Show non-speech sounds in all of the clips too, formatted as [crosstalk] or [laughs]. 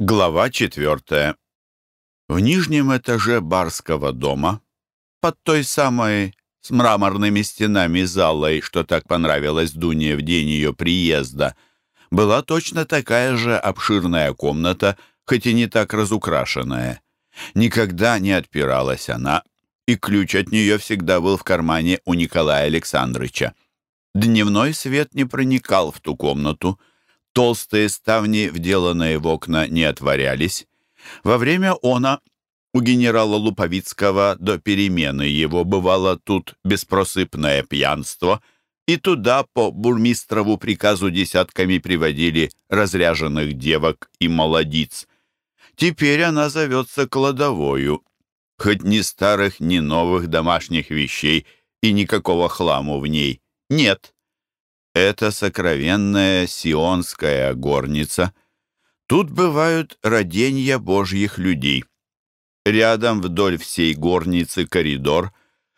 Глава четвертая. В нижнем этаже барского дома, под той самой с мраморными стенами залой, что так понравилось Дуне в день ее приезда, была точно такая же обширная комната, хоть и не так разукрашенная. Никогда не отпиралась она, и ключ от нее всегда был в кармане у Николая Александровича. Дневной свет не проникал в ту комнату — Толстые ставни, вделанные в окна, не отворялись. Во время она у генерала Луповицкого до перемены его бывало тут беспросыпное пьянство, и туда по бурмистрову приказу десятками приводили разряженных девок и молодиц. Теперь она зовется кладовою, хоть ни старых, ни новых домашних вещей и никакого хламу в ней нет. Это сокровенная сионская горница. Тут бывают роденья божьих людей. Рядом вдоль всей горницы коридор,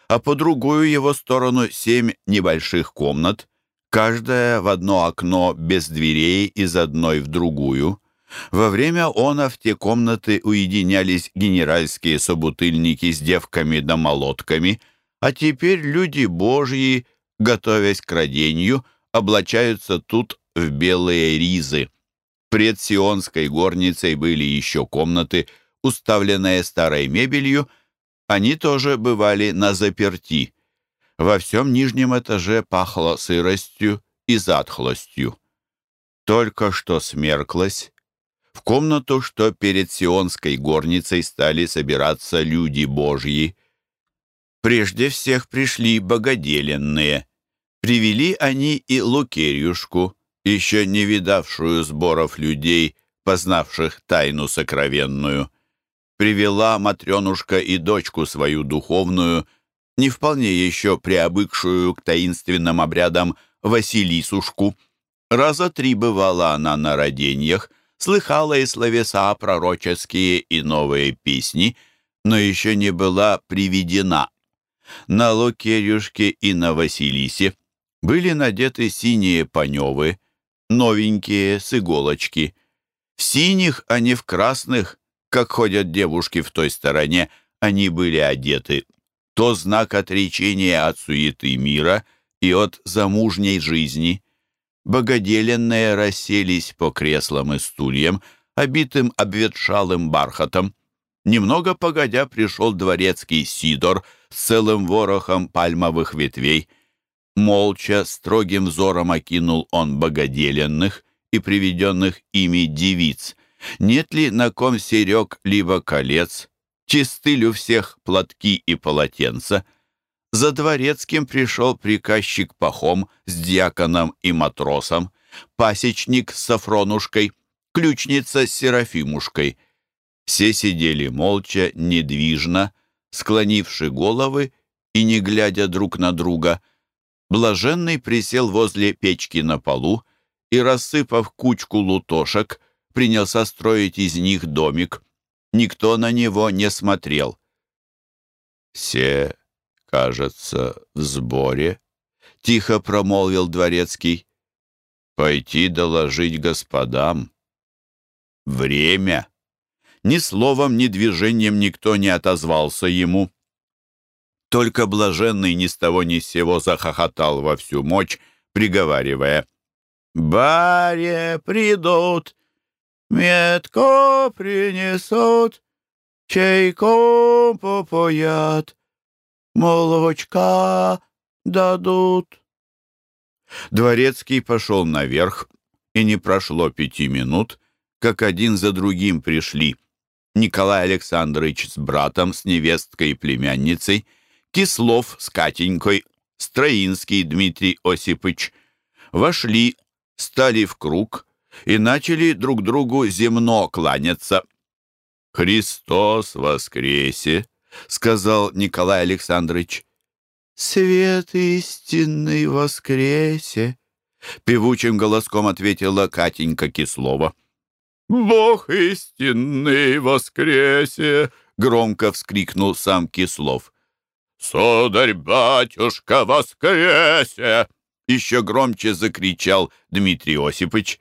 а по другую его сторону семь небольших комнат, каждая в одно окно без дверей из одной в другую. Во время она в те комнаты уединялись генеральские собутыльники с девками да молотками, а теперь люди божьи, готовясь к роденью, облачаются тут в белые ризы. Пред Сионской горницей были еще комнаты, уставленные старой мебелью, они тоже бывали на заперти. Во всем нижнем этаже пахло сыростью и затхлостью. Только что смерклось. В комнату, что перед Сионской горницей стали собираться люди божьи. Прежде всех пришли богоделенные — Привели они и Лукерьюшку, еще не видавшую сборов людей, познавших тайну сокровенную. Привела Матренушка и дочку свою духовную, не вполне еще приобыкшую к таинственным обрядам Василисушку. Раза три бывала она на роденьях, слыхала и словеса пророческие и новые песни, но еще не была приведена. На Лукерьюшке и на Василисе были надеты синие паневы, новенькие, с иголочки. В синих, а не в красных, как ходят девушки в той стороне, они были одеты. То знак отречения от суеты мира и от замужней жизни. Богоделенные расселись по креслам и стульям, обитым обветшалым бархатом. Немного погодя пришел дворецкий Сидор с целым ворохом пальмовых ветвей. Молча, строгим взором окинул он богоделенных и приведенных ими девиц. Нет ли на ком серег либо колец, чисты ли у всех платки и полотенца? За дворецким пришел приказчик Пахом с дьяконом и матросом, пасечник с Сафронушкой, ключница с Серафимушкой. Все сидели молча, недвижно, склонивши головы и не глядя друг на друга — Блаженный присел возле печки на полу и, рассыпав кучку лутошек, принялся строить из них домик. Никто на него не смотрел. «Все, кажется, в сборе», — тихо промолвил дворецкий. «Пойти доложить господам. Время». Ни словом, ни движением никто не отозвался ему. Только блаженный ни с того ни с сего захохотал во всю мощь, приговаривая «Баре придут, метко принесут, чайком попоят, молочка дадут». Дворецкий пошел наверх, и не прошло пяти минут, как один за другим пришли Николай Александрович с братом, с невесткой и племянницей, Кислов с Катенькой, Строинский Дмитрий Осипович вошли, стали в круг и начали друг другу земно кланяться. «Христос воскресе!» — сказал Николай Александрович. «Свет истинный воскресе!» — певучим голоском ответила Катенька Кислова. «Бог истинный воскресе!» — громко вскрикнул сам Кислов. «Сударь-батюшка, воскресе!» Еще громче закричал Дмитрий Осипович.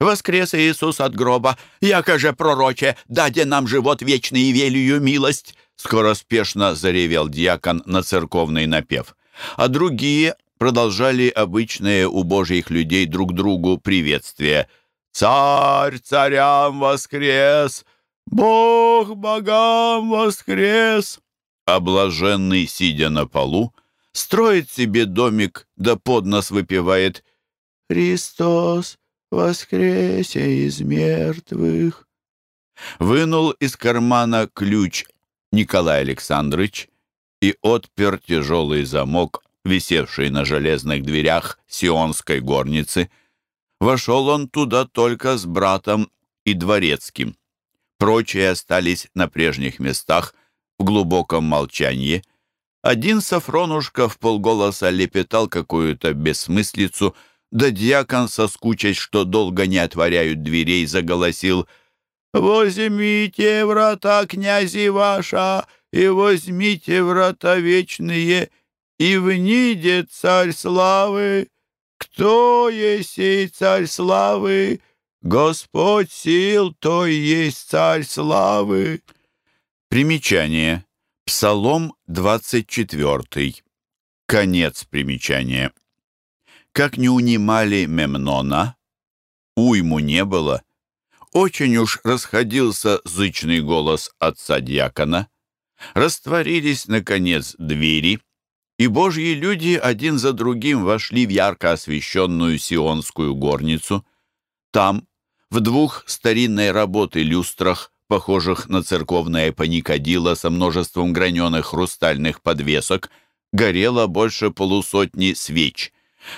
Воскрес Иисус от гроба, яко же пророче, даде нам живот вечный и велию милость!» Скороспешно заревел дьякон на церковный напев. А другие продолжали обычные у божьих людей друг другу приветствия. «Царь царям воскрес! Бог богам воскрес!» Облаженный, сидя на полу, строит себе домик, да под нос выпивает «Христос воскресе из мертвых!» Вынул из кармана ключ Николай Александрович и отпер тяжелый замок, висевший на железных дверях сионской горницы. Вошел он туда только с братом и дворецким. Прочие остались на прежних местах в глубоком молчании. Один Сафронушка в полголоса лепетал какую-то бессмыслицу, да дьякон, соскучась, что долго не отворяют дверей, заголосил «Возьмите врата, князи ваша, и возьмите врата вечные, и вниде царь славы. Кто есть сей царь славы?» Господь сил, то есть царь славы. Примечание. Псалом 24. Конец примечания. Как не унимали Мемнона, уйму не было. Очень уж расходился зычный голос отца дьякона. Растворились, наконец, двери, и божьи люди один за другим вошли в ярко освещенную сионскую горницу. Там, в двух старинной работы люстрах, похожих на церковное паникадило со множеством граненых хрустальных подвесок, горело больше полусотни свеч.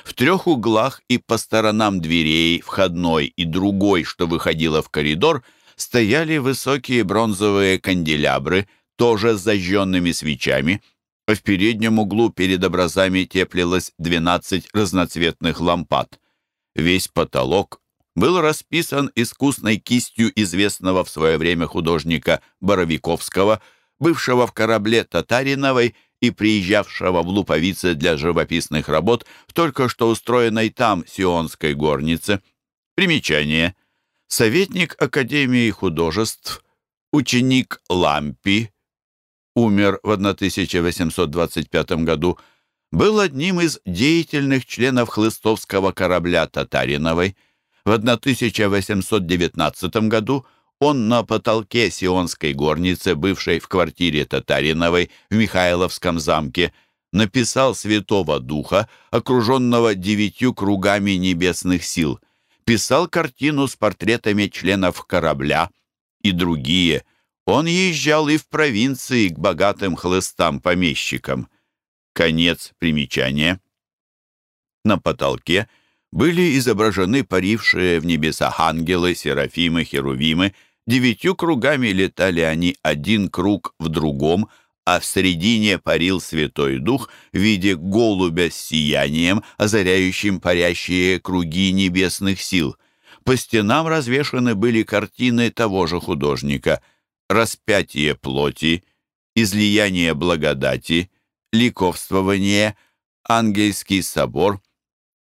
В трех углах и по сторонам дверей, входной и другой, что выходило в коридор, стояли высокие бронзовые канделябры, тоже с зажженными свечами, а в переднем углу перед образами теплилось 12 разноцветных лампад. Весь потолок был расписан искусной кистью известного в свое время художника Боровиковского, бывшего в корабле Татариновой и приезжавшего в Луповице для живописных работ в только что устроенной там Сионской горнице. Примечание. Советник Академии художеств, ученик Лампи, умер в 1825 году, был одним из деятельных членов хлыстовского корабля Татариновой – в 1819 году он на потолке Сионской горницы, бывшей в квартире Татариновой в Михайловском замке, написал Святого Духа, окруженного девятью кругами небесных сил, писал картину с портретами членов корабля и другие. Он езжал и в провинции к богатым хлыстам-помещикам. Конец примечания. На потолке – были изображены парившие в небесах ангелы, серафимы, херувимы. Девятью кругами летали они один круг в другом, а в середине парил Святой Дух в виде голубя с сиянием, озаряющим парящие круги небесных сил. По стенам развешаны были картины того же художника «Распятие плоти», «Излияние благодати», «Ликовствование», «Ангельский собор»,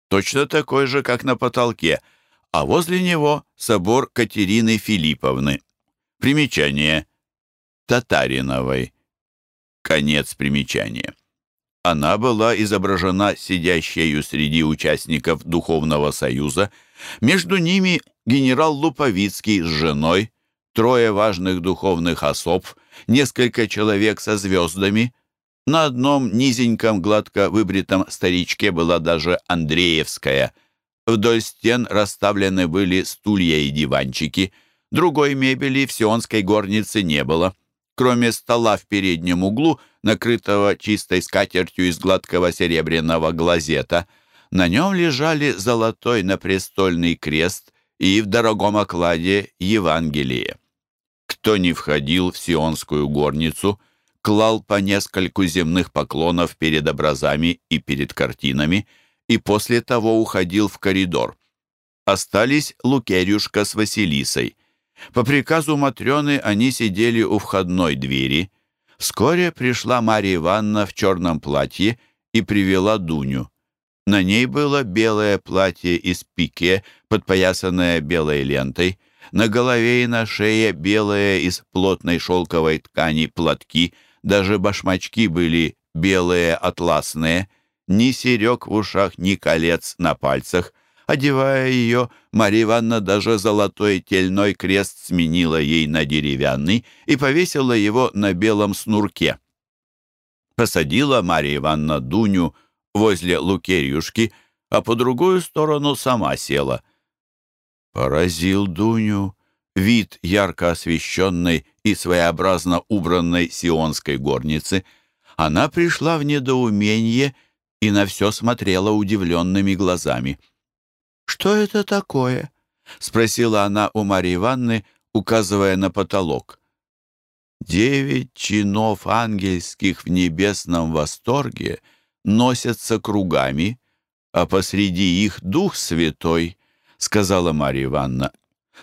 точно такой же, как на потолке, а возле него собор Катерины Филипповны. Примечание. Татариновой. Конец примечания. Она была изображена сидящей среди участников Духовного Союза. Между ними генерал Луповицкий с женой, трое важных духовных особ, несколько человек со звездами, на одном низеньком, гладко выбритом старичке была даже Андреевская. Вдоль стен расставлены были стулья и диванчики. Другой мебели в сионской горнице не было. Кроме стола в переднем углу, накрытого чистой скатертью из гладкого серебряного глазета, на нем лежали золотой напрестольный крест и в дорогом окладе Евангелие. Кто не входил в сионскую горницу – клал по нескольку земных поклонов перед образами и перед картинами и после того уходил в коридор. Остались Лукерюшка с Василисой. По приказу Матрёны они сидели у входной двери. Вскоре пришла Марья Ивановна в черном платье и привела Дуню. На ней было белое платье из пике, подпоясанное белой лентой. На голове и на шее белые из плотной шелковой ткани платки. Даже башмачки были белые атласные. Ни серег в ушах, ни колец на пальцах. Одевая ее, Марья Ивановна даже золотой тельной крест сменила ей на деревянный и повесила его на белом снурке. Посадила Марья Ивановна Дуню возле Лукерьюшки, а по другую сторону сама села. Поразил Дуню вид ярко освещенной и своеобразно убранной сионской горницы. Она пришла в недоумение и на все смотрела удивленными глазами. «Что это такое?» — спросила она у Марьи Ивановны, указывая на потолок. «Девять чинов ангельских в небесном восторге — носятся кругами, а посреди их Дух Святой, — сказала Марья Ивановна.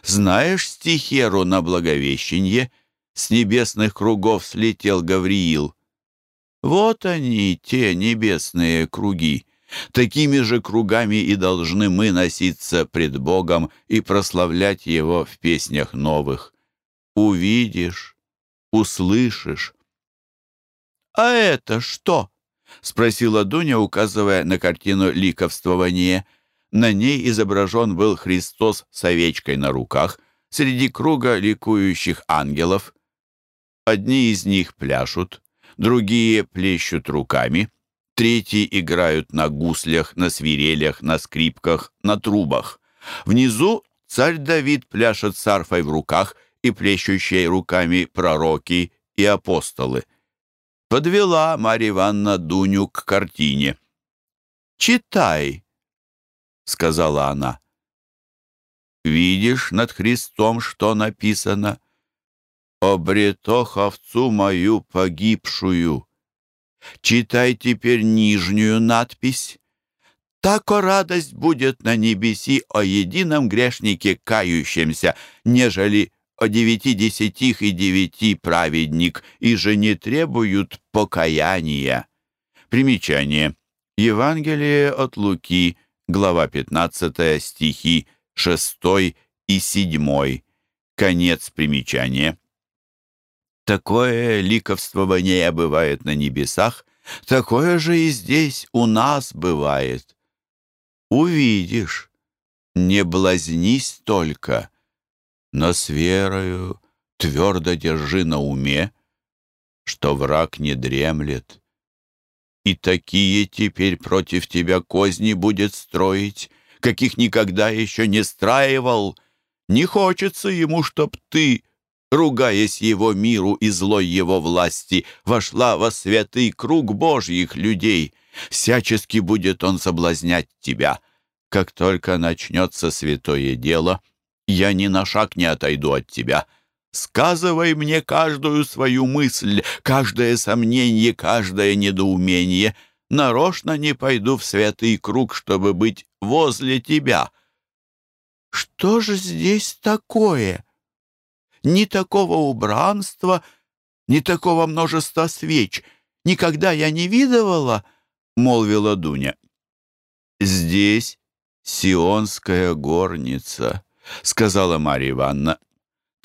Знаешь стихеру на Благовещенье? С небесных кругов слетел Гавриил. Вот они, те небесные круги. Такими же кругами и должны мы носиться пред Богом и прославлять Его в песнях новых. Увидишь, услышишь. «А это что?» — спросила Дуня, указывая на картину ликовствования. На ней изображен был Христос с овечкой на руках, среди круга ликующих ангелов. Одни из них пляшут, другие плещут руками, третьи играют на гуслях, на свирелях, на скрипках, на трубах. Внизу царь Давид пляшет с арфой в руках и плещущие руками пророки и апостолы подвела Марья Ивановна Дуню к картине. «Читай», — сказала она. «Видишь над Христом, что написано? «Обретох овцу мою погибшую». Читай теперь нижнюю надпись. «Тако радость будет на небеси о едином грешнике кающемся, нежели о девяти десятих и девяти праведник, и же не требуют покаяния. Примечание. Евангелие от Луки, глава 15, стихи 6 и 7. Конец примечания. Такое ликовствование бывает на небесах, такое же и здесь у нас бывает. Увидишь, не блазнись только — но с верою твердо держи на уме, что враг не дремлет. И такие теперь против тебя козни будет строить, каких никогда еще не страивал. Не хочется ему, чтоб ты, ругаясь его миру и злой его власти, вошла во святый круг Божьих людей. Всячески будет он соблазнять тебя. Как только начнется святое дело — я ни на шаг не отойду от тебя. Сказывай мне каждую свою мысль, каждое сомнение, каждое недоумение. Нарочно не пойду в святый круг, чтобы быть возле тебя. Что же здесь такое? Ни такого убранства, ни такого множества свеч. Никогда я не видывала, — молвила Дуня. Здесь сионская горница, — сказала Марья Ивановна.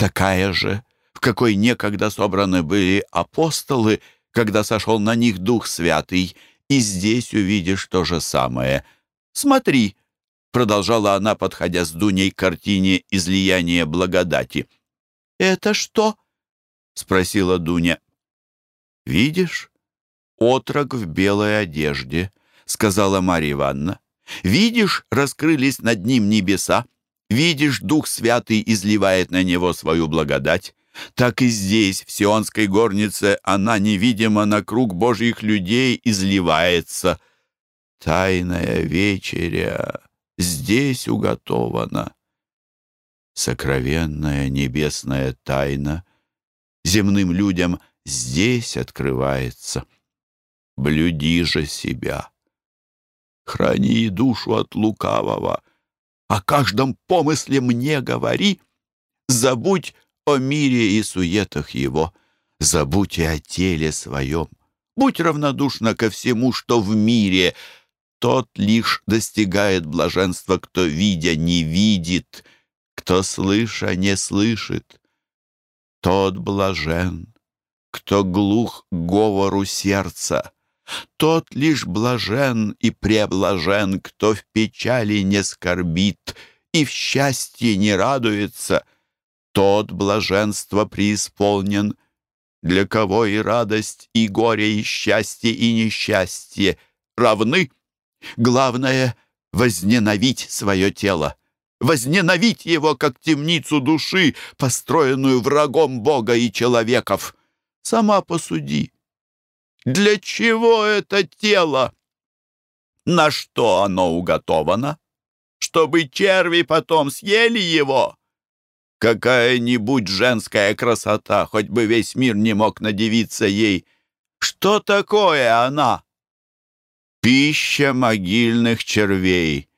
«Такая же, в какой некогда собраны были апостолы, когда сошел на них Дух Святый, и здесь увидишь то же самое. Смотри!» — продолжала она, подходя с Дуней к картине «Излияние благодати». «Это что?» — спросила Дуня. «Видишь? Отрок в белой одежде», — сказала Марья Ивановна. «Видишь, раскрылись над ним небеса, Видишь, Дух Святый изливает на него свою благодать. Так и здесь, в Сионской горнице, она невидимо на круг Божьих людей изливается. Тайная вечеря здесь уготована. Сокровенная небесная тайна земным людям здесь открывается. Блюди же себя. Храни душу от лукавого — о каждом помысле мне говори. Забудь о мире и суетах его, забудь и о теле своем. Будь равнодушна ко всему, что в мире. тот лишь достигает блаженства, кто, видя, не видит, кто, слыша, не слышит. Тот блажен, кто глух говору сердца. Тот лишь блажен и преблажен, кто в печали не скорбит и в счастье не радуется. Тот блаженство преисполнен, для кого и радость, и горе, и счастье, и несчастье равны. Главное — возненавидеть свое тело, возненавидеть его, как темницу души, построенную врагом Бога и человеков. Сама посуди. Для чего это тело? На что оно уготовано? Чтобы черви потом съели его? Какая-нибудь женская красота, хоть бы весь мир не мог надевиться ей. Что такое она? Пища могильных червей.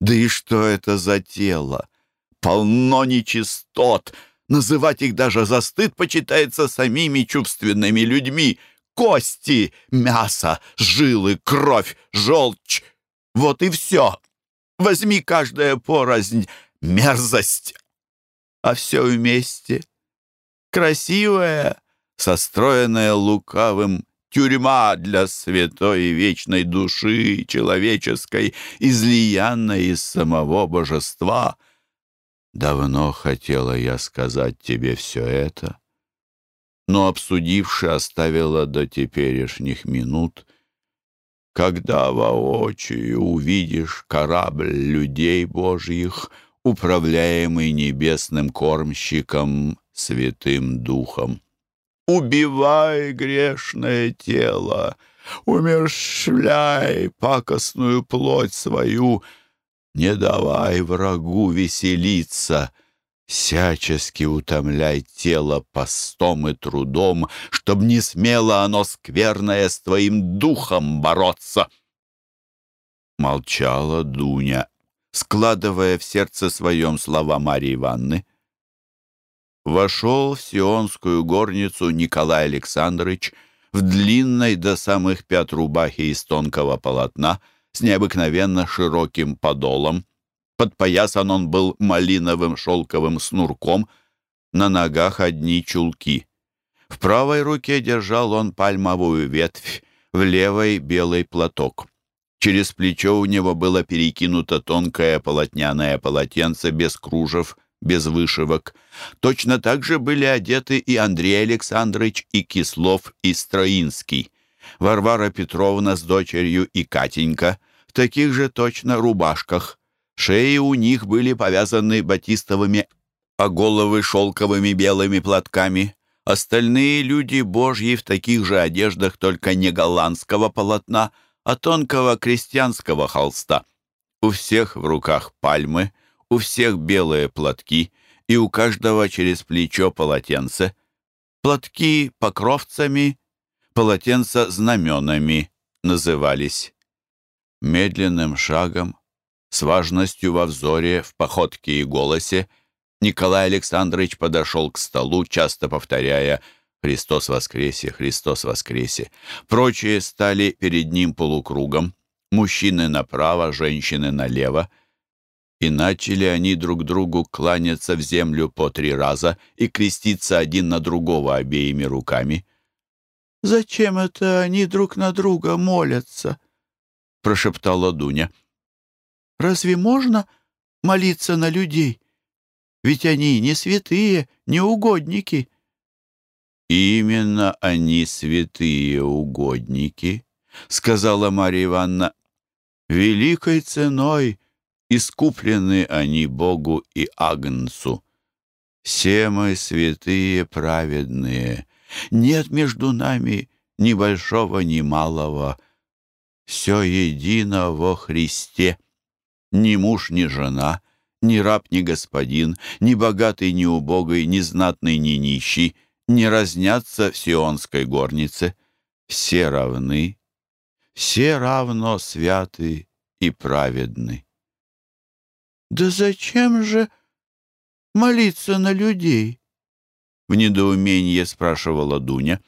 Да и что это за тело? Полно нечистот. Называть их даже за стыд почитается самими чувственными людьми. Кости, мясо, жилы, кровь, желчь. Вот и все. Возьми каждая порознь. Мерзость. А все вместе. Красивая, состроенная лукавым тюрьма для святой и вечной души человеческой, излиянная из самого божества. Давно хотела я сказать тебе все это, но обсудивши оставила до теперешних минут, когда воочию увидишь корабль людей Божьих, управляемый небесным кормщиком, Святым Духом. Убивай грешное тело, умершвляй пакостную плоть свою, не давай врагу веселиться, всячески утомляй тело постом и трудом, чтоб не смело оно скверное с твоим духом бороться. Молчала Дуня, складывая в сердце своем слова Марьи Ивановны вошел в Сионскую горницу Николай Александрович в длинной до самых пят рубахе из тонкого полотна с необыкновенно широким подолом. Подпоясан он был малиновым шелковым снурком, на ногах одни чулки. В правой руке держал он пальмовую ветвь, в левой — белый платок. Через плечо у него было перекинуто тонкое полотняное полотенце без кружев без вышивок. Точно так же были одеты и Андрей Александрович, и Кислов, и Строинский. Варвара Петровна с дочерью и Катенька в таких же точно рубашках. Шеи у них были повязаны батистовыми, а головы шелковыми белыми платками. Остальные люди божьи в таких же одеждах, только не голландского полотна, а тонкого крестьянского холста. У всех в руках пальмы — у всех белые платки и у каждого через плечо полотенце. Платки покровцами, полотенца знаменами назывались. Медленным шагом, с важностью во взоре, в походке и голосе, Николай Александрович подошел к столу, часто повторяя «Христос воскресе! Христос воскресе!». Прочие стали перед ним полукругом, мужчины направо, женщины налево, и начали они друг другу кланяться в землю по три раза и креститься один на другого обеими руками. «Зачем это они друг на друга молятся?» — прошептала Дуня. «Разве можно молиться на людей? Ведь они не святые, не угодники». «Именно они святые угодники», — сказала Марья Ивановна. «Великой ценой искуплены они Богу и Агнцу. Все мы святые праведные, нет между нами ни большого, ни малого. Все едино во Христе. Ни муж, ни жена, ни раб, ни господин, ни богатый, ни убогий, ни знатный, ни нищий не разнятся в сионской горнице. Все равны, все равно святы и праведны. «Да зачем же молиться на людей?» В недоумении спрашивала Дуня.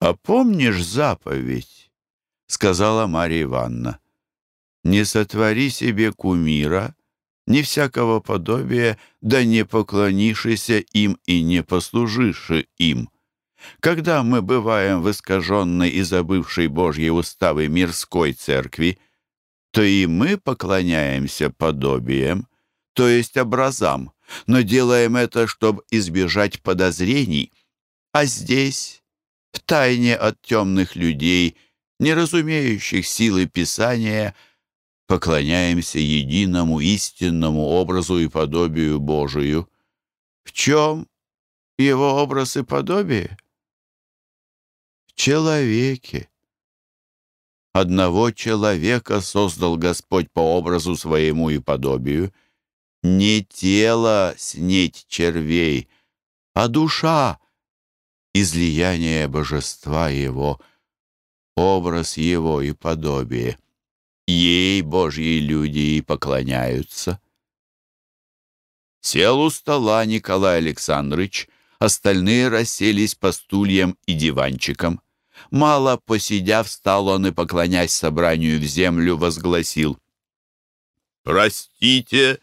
«А помнишь заповедь? сказала Марья Ивановна. «Не сотвори себе кумира, ни всякого подобия, да не поклонишься им и не послужишь им. Когда мы бываем в искаженной и забывшей Божьи уставы мирской церкви, то и мы поклоняемся подобиям, то есть образам, но делаем это, чтобы избежать подозрений. А здесь, в тайне от темных людей, не разумеющих силы Писания, поклоняемся единому истинному образу и подобию Божию. В чем его образ и подобие? В человеке. Одного человека создал Господь по образу своему и подобию. Не тело снеть червей, а душа — излияние божества его, образ его и подобие. Ей Божьи люди и поклоняются. Сел у стола Николай Александрович, остальные расселись по стульям и диванчикам. Мало посидя, встал он и, поклонясь собранию в землю, возгласил. «Простите,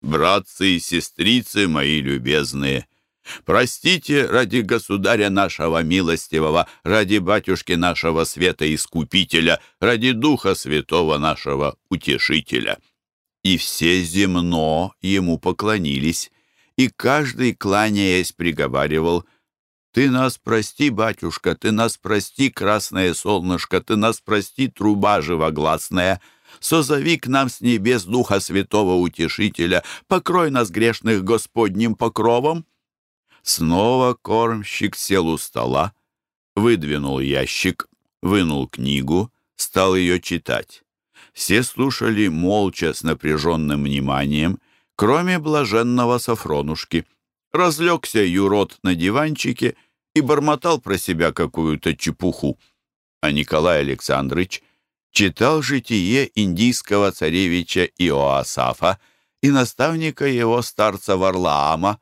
братцы и сестрицы мои любезные, Простите ради государя нашего милостивого, ради батюшки нашего света искупителя, ради духа святого нашего утешителя». И все земно ему поклонились, и каждый, кланяясь, приговаривал «Ты нас прости, батюшка, ты нас прости, красное солнышко, ты нас прости, труба живогласная». Созови к нам с небес Духа Святого Утешителя, покрой нас грешных Господним покровом. Снова кормщик сел у стола, выдвинул ящик, вынул книгу, стал ее читать. Все слушали молча с напряженным вниманием, кроме блаженного Сафронушки. Разлегся юрод на диванчике и бормотал про себя какую-то чепуху. А Николай Александрович читал житие индийского царевича Иоасафа и наставника его старца Варлаама,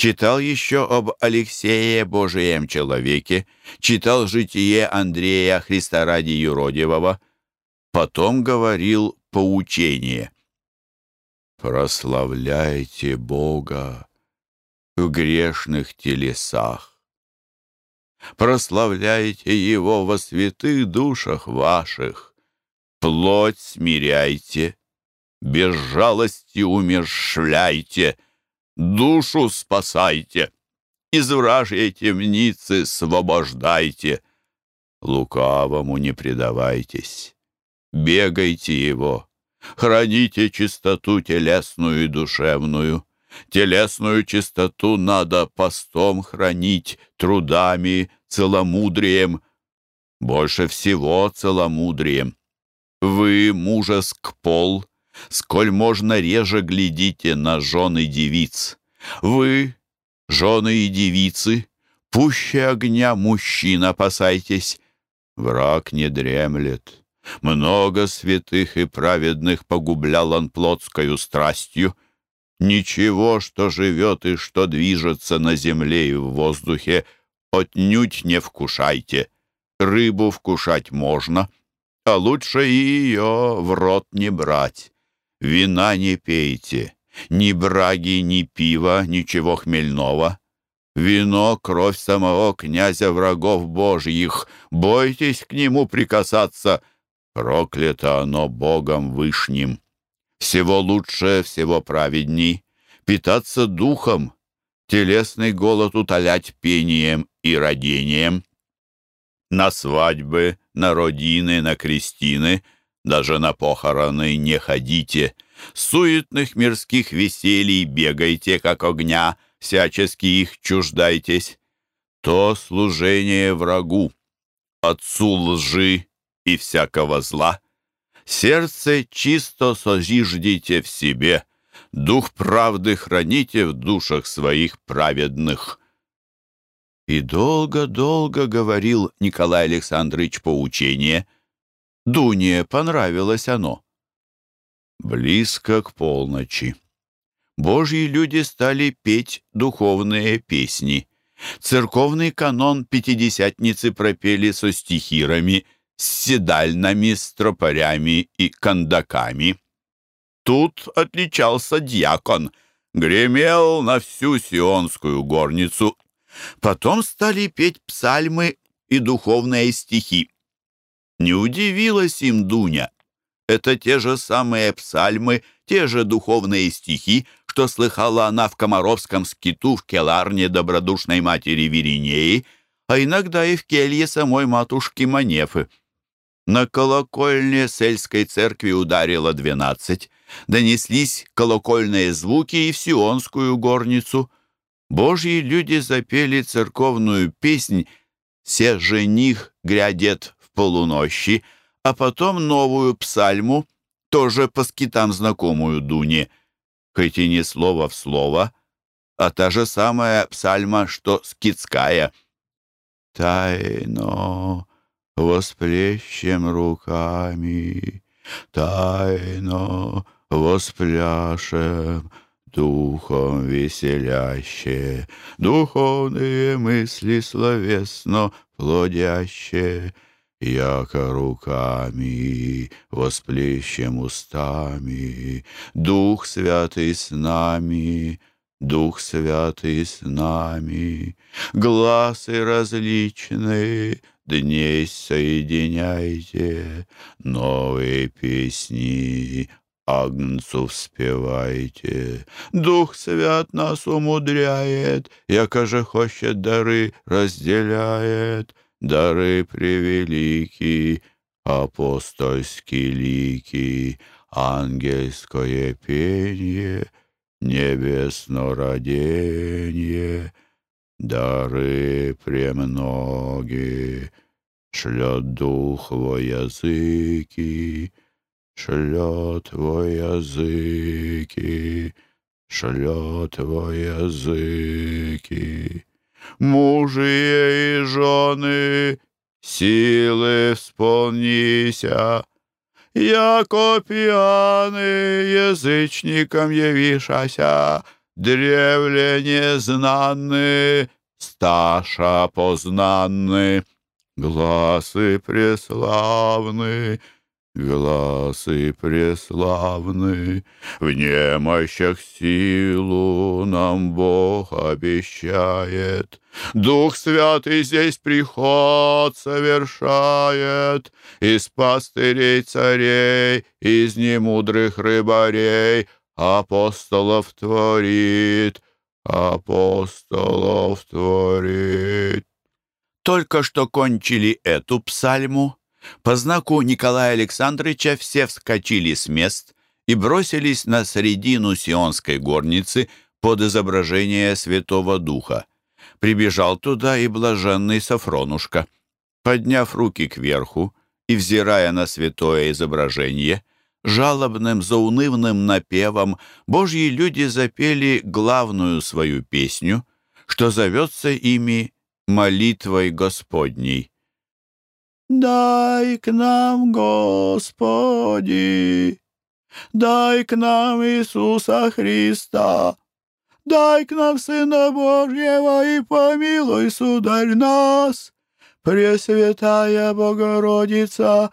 Читал еще об Алексее Божием человеке, читал житие Андрея Христа ради Юродивого, потом говорил поучение. «Прославляйте Бога в грешных телесах, прославляйте Его во святых душах ваших, плоть смиряйте, без жалости умершляйте» душу спасайте, из вражьей темницы освобождайте. Лукавому не предавайтесь, бегайте его, храните чистоту телесную и душевную. Телесную чистоту надо постом хранить, трудами, целомудрием, больше всего целомудрием. Вы, мужеск пол, сколь можно реже глядите на жены девиц. Вы, жены и девицы, пуще огня мужчин опасайтесь. Враг не дремлет. Много святых и праведных погублял он плотскою страстью. Ничего, что живет и что движется на земле и в воздухе, отнюдь не вкушайте. Рыбу вкушать можно, а лучше и ее в рот не брать. Вина не пейте, ни браги, ни пива, ничего хмельного. Вино — кровь самого князя врагов божьих. Бойтесь к нему прикасаться. Проклято оно Богом Вышним. Всего лучше, всего праведней. Питаться духом, телесный голод утолять пением и родением. На свадьбы, на родины, на крестины — даже на похороны не ходите. Суетных мирских веселий бегайте, как огня, всячески их чуждайтесь. То служение врагу, отцу лжи и всякого зла. Сердце чисто созиждите в себе, дух правды храните в душах своих праведных. И долго-долго говорил Николай Александрович поучение — Дуне понравилось оно. Близко к полночи. Божьи люди стали петь духовные песни. Церковный канон пятидесятницы пропели со стихирами, с седальными, стропорями и кондаками. Тут отличался дьякон, гремел на всю сионскую горницу. Потом стали петь псальмы и духовные стихи. Не удивилась им Дуня. Это те же самые псальмы, те же духовные стихи, что слыхала она в Комаровском скиту в келарне добродушной матери Веринеи, а иногда и в келье самой матушки Манефы. На колокольне сельской церкви ударило двенадцать. Донеслись колокольные звуки и в Сионскую горницу. Божьи люди запели церковную песнь «Се жених грядет полунощи», а потом новую псальму, тоже по скитам знакомую Дуне, хоть и не слово в слово, а та же самая псальма, что скитская. «Тайно восплещем руками, тайно воспляшем, духом веселяще, духовные мысли словесно плодяще, яко руками, восплещем устами, Дух Святый с нами, Дух Святый с нами, глазы различные, дней соединяйте, новые песни Агнцу вспевайте. Дух Свят нас умудряет, яко же хочет дары разделяет, дары превелики, апостольские лики, ангельское пение, небесно родение, дары премноги, шлет дух во языки, шлет во языки, шлет во языки. Мужи и жены, силы всполнися, Яко пьяны язычникам явишася, Древле незнанны, сташа познанны, Гласы преславны, Гласы преславны, в немощах силу нам Бог обещает. Дух Святый здесь приход совершает, Из пастырей царей, из немудрых рыбарей Апостолов творит, апостолов творит. Только что кончили эту псальму, по знаку Николая Александровича все вскочили с мест и бросились на середину Сионской горницы под изображение Святого Духа. Прибежал туда и блаженный Сафронушка. Подняв руки кверху и взирая на святое изображение, жалобным заунывным напевом Божьи люди запели главную свою песню, что зовется ими «Молитвой Господней». Дай к нам, Господи, дай к нам Иисуса Христа, дай к нам Сына Божьего и помилуй, сударь, нас, Пресвятая Богородица,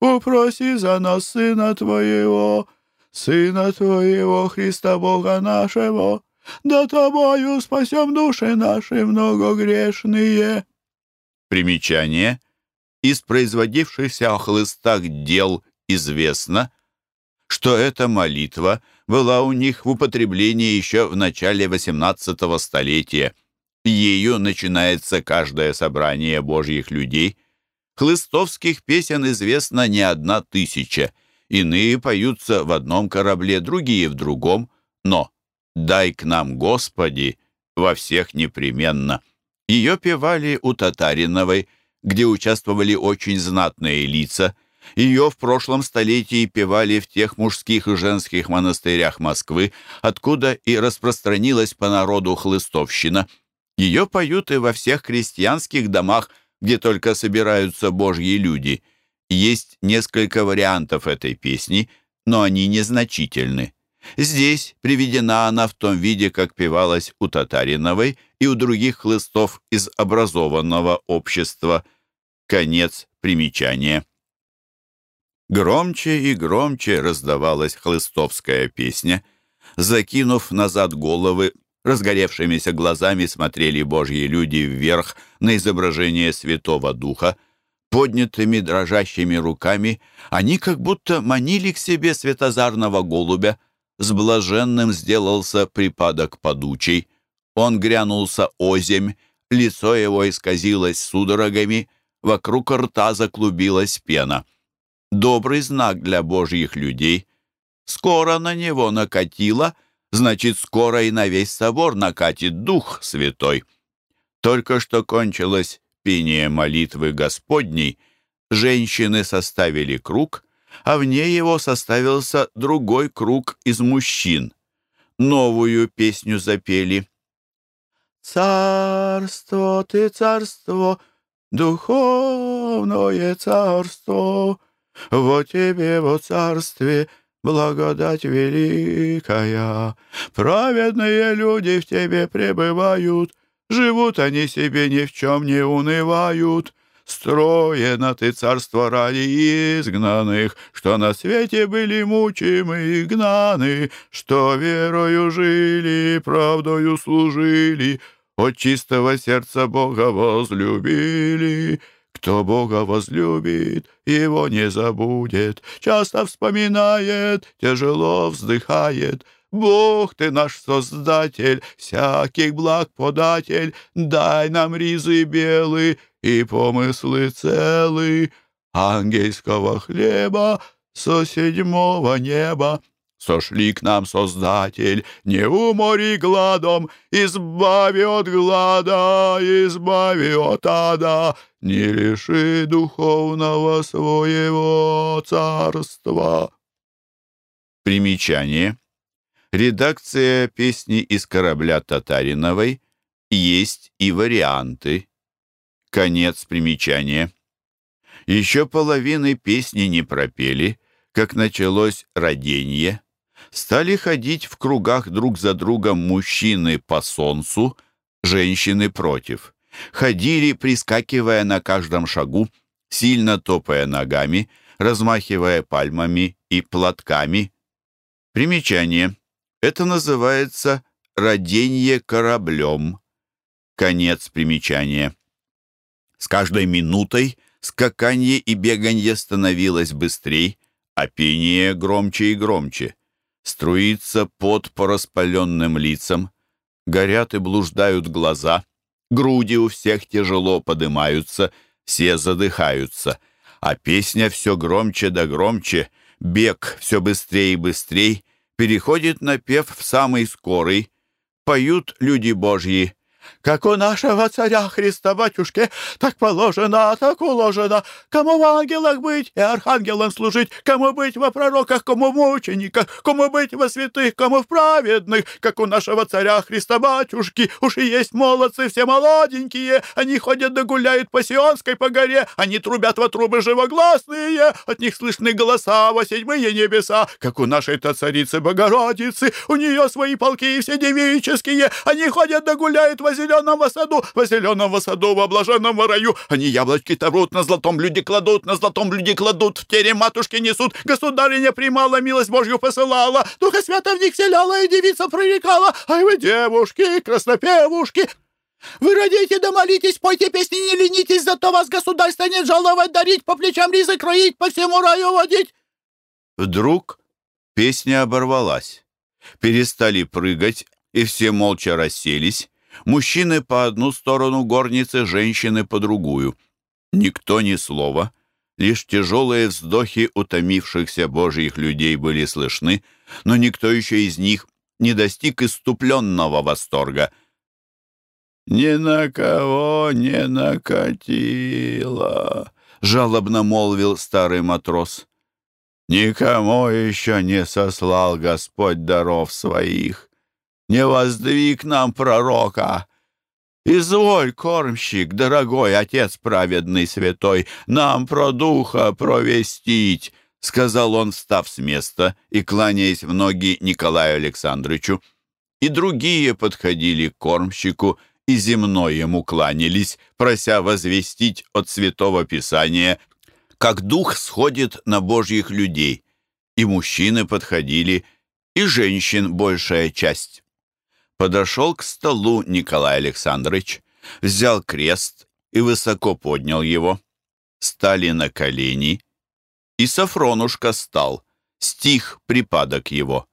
упроси за нас Сына Твоего, Сына Твоего, Христа Бога нашего, да Тобою спасем души наши многогрешные. Примечание — из производившихся о хлыстах дел известно, что эта молитва была у них в употреблении еще в начале XVIII столетия. Ею начинается каждое собрание божьих людей. Хлыстовских песен известно не одна тысяча. Иные поются в одном корабле, другие в другом. Но «Дай к нам, Господи!» во всех непременно. Ее певали у Татариновой – где участвовали очень знатные лица. Ее в прошлом столетии певали в тех мужских и женских монастырях Москвы, откуда и распространилась по народу хлыстовщина. Ее поют и во всех крестьянских домах, где только собираются божьи люди. Есть несколько вариантов этой песни, но они незначительны. Здесь приведена она в том виде, как певалась у Татариновой и у других хлыстов из образованного общества. Конец примечания. Громче и громче раздавалась хлыстовская песня. Закинув назад головы, разгоревшимися глазами смотрели божьи люди вверх на изображение Святого Духа. Поднятыми дрожащими руками они как будто манили к себе светозарного голубя. С блаженным сделался припадок подучий. Он грянулся оземь, лицо его исказилось судорогами, вокруг рта заклубилась пена — добрый знак для божьих людей. Скоро на него накатило, значит, скоро и на весь собор накатит Дух Святой. Только что кончилось пение молитвы Господней, женщины составили круг, а вне его составился другой круг из мужчин. Новую песню запели. «Царство ты, царство, духовное царство, во тебе, во царстве, благодать великая. Праведные люди в тебе пребывают, живут они себе ни в чем не унывают. Строено ты царство ради изгнанных, что на свете были мучимы и гнаны, что верою жили, правдою служили, от чистого сердца Бога возлюбили». Кто Бога возлюбит, его не забудет, часто вспоминает, тяжело вздыхает. Бог ты наш Создатель, всяких благ податель, дай нам ризы белые и помыслы целые, ангельского хлеба со седьмого неба Сошли к нам, Создатель, не умори гладом, избави от глада, избави от ада, не лиши духовного своего царства. Примечание. Редакция песни из корабля Татариновой есть и варианты. Конец примечания. Еще половины песни не пропели, как началось родение стали ходить в кругах друг за другом мужчины по солнцу, женщины против. Ходили, прискакивая на каждом шагу, сильно топая ногами, размахивая пальмами и платками. Примечание. Это называется «роденье кораблем». Конец примечания. С каждой минутой скаканье и беганье становилось быстрей, а пение громче и громче. Струится пот по распаленным лицам, горят и блуждают глаза, груди у всех тяжело подымаются, все задыхаются, а песня все громче да громче, бег все быстрее и быстрее, переходит на пев в самый скорый. Поют люди Божьи как у нашего царя Христа батюшке, так положено, так уложено. Кому в ангелах быть и архангелам служить, кому быть во пророках, кому в мучениках, кому быть во святых, кому в праведных, как у нашего царя Христа батюшки. Уж и есть молодцы все молоденькие, они ходят да гуляют по Сионской по горе, они трубят во трубы живогласные, от них слышны голоса во седьмые небеса, как у нашей-то царицы Богородицы, у нее свои полки все девические, они ходят да гуляют во зеленого саду, во зеленого саду, в облаженном раю. Они яблочки-то врут, на золотом люди кладут, на золотом люди кладут, в тере матушки несут. Государиня примала, милость Божью посылала, Духа Свята в них селяла и девица прорекала. Ай вы, девушки, краснопевушки, вы родите да молитесь, пойте песни, не ленитесь, зато вас государь станет жаловать, дарить, по плечам ризы кроить, по всему раю водить. Вдруг песня оборвалась. Перестали прыгать, и все молча расселись. Мужчины по одну сторону горницы, женщины по другую. Никто ни слова. Лишь тяжелые вздохи утомившихся божьих людей были слышны, но никто еще из них не достиг иступленного восторга. «Ни на кого не накатило», — жалобно молвил старый матрос. «Никому еще не сослал Господь даров своих не воздвиг нам пророка. Изволь, кормщик, дорогой отец праведный святой, нам про духа провестить, — сказал он, встав с места и кланяясь в ноги Николаю Александровичу. И другие подходили к кормщику и земной ему кланялись, прося возвестить от Святого Писания, как дух сходит на божьих людей. И мужчины подходили, и женщин большая часть. Подошел к столу Николай Александрович, взял крест и высоко поднял его. Стали на колени, и Сафронушка стал, стих припадок его.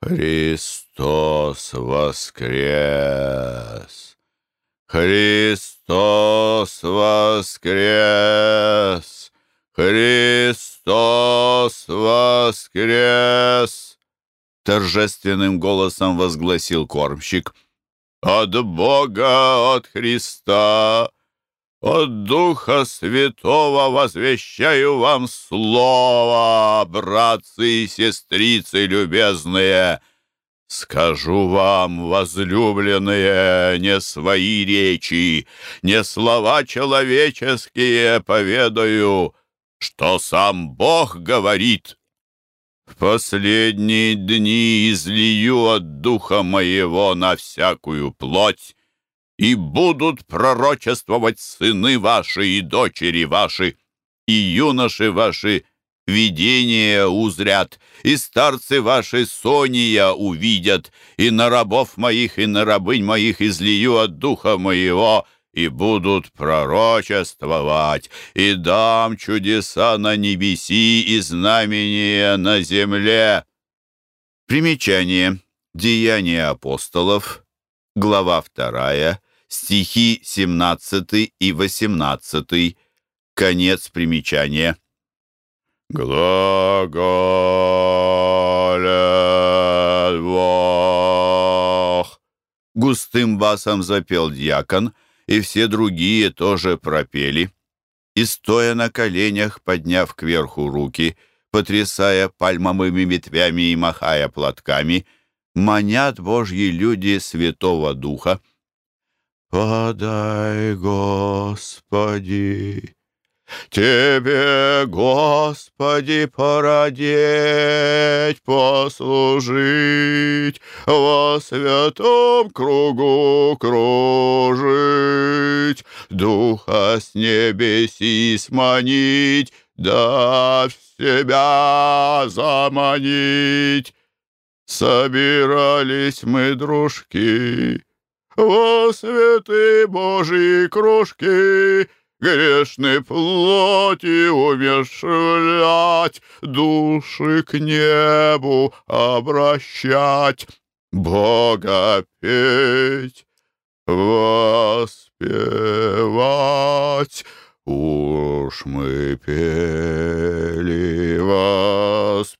«Христос воскрес! Христос воскрес! Христос воскрес!» Торжественным голосом возгласил кормщик. «От Бога, от Христа!» От Духа Святого возвещаю вам слово, братцы и сестрицы любезные. Скажу вам, возлюбленные, не свои речи, не слова человеческие поведаю, что сам Бог говорит. В последние дни излию от Духа моего на всякую плоть, и будут пророчествовать сыны ваши и дочери ваши, и юноши ваши видения узрят, и старцы ваши сония увидят, и на рабов моих, и на рабынь моих излию от духа моего, и будут пророчествовать, и дам чудеса на небеси и знамения на земле». Примечание. Деяния апостолов, глава вторая стихи 17 и 18, конец примечания. Глаголет Бог. Густым басом запел дьякон, и все другие тоже пропели. И, стоя на коленях, подняв кверху руки, потрясая пальмовыми ветвями и махая платками, манят Божьи люди Святого Духа — Подай, Господи, Тебе, Господи, породеть, послужить, во святом кругу кружить, Духа с небеси сманить, да в себя заманить. Собирались мы, дружки, во святы Божьи кружки грешны плоти умершвлять, души к небу обращать, Бога петь, воспевать. Уж мы пели, воспевали,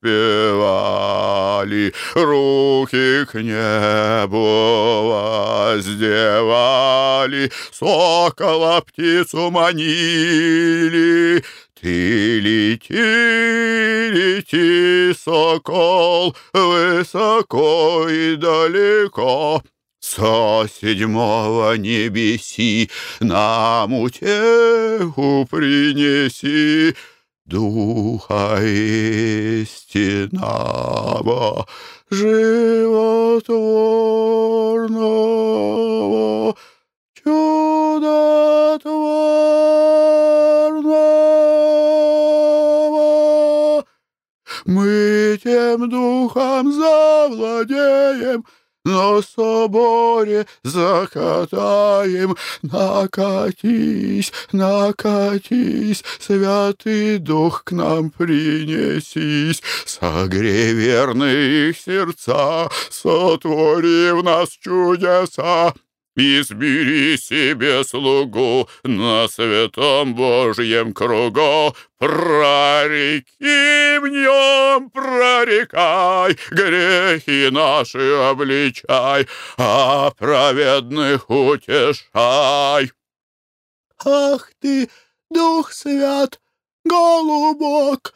руки к небу воздевали, сокола птицу манили. Ты лети, лети, сокол, высоко и далеко, со седьмого небеси нам утеху принеси, Духа истинного, животворного, чудотворного. Мы тем духом завладеем, на соборе закатаем. Накатись, накатись, святый дух к нам принесись. Согрей верных сердца, сотвори в нас чудеса. Избери себе слугу на святом Божьем кругу, Прореки в нем, прорекай, грехи наши обличай, а праведных утешай. Ах ты, Дух Свят, голубок,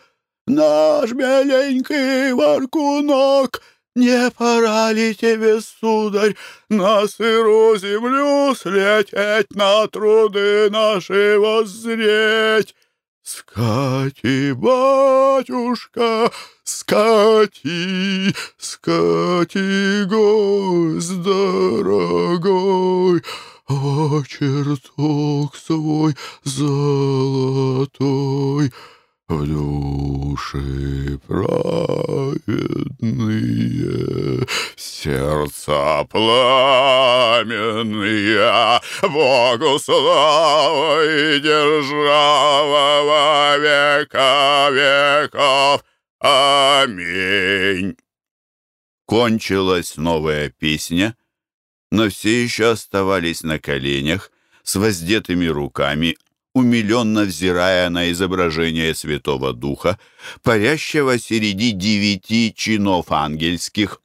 наш беленький воркунок, не пора ли тебе, сударь, на сыру землю слететь, на труды наши воззреть? Скати, батюшка, скати, скати, гость дорогой, О, чертог свой золотой, души праведные, Сердца пламенные, Богу слава и держава во века веков. Аминь. Кончилась новая песня, но все еще оставались на коленях с воздетыми руками, умиленно взирая на изображение Святого Духа, парящего среди девяти чинов ангельских.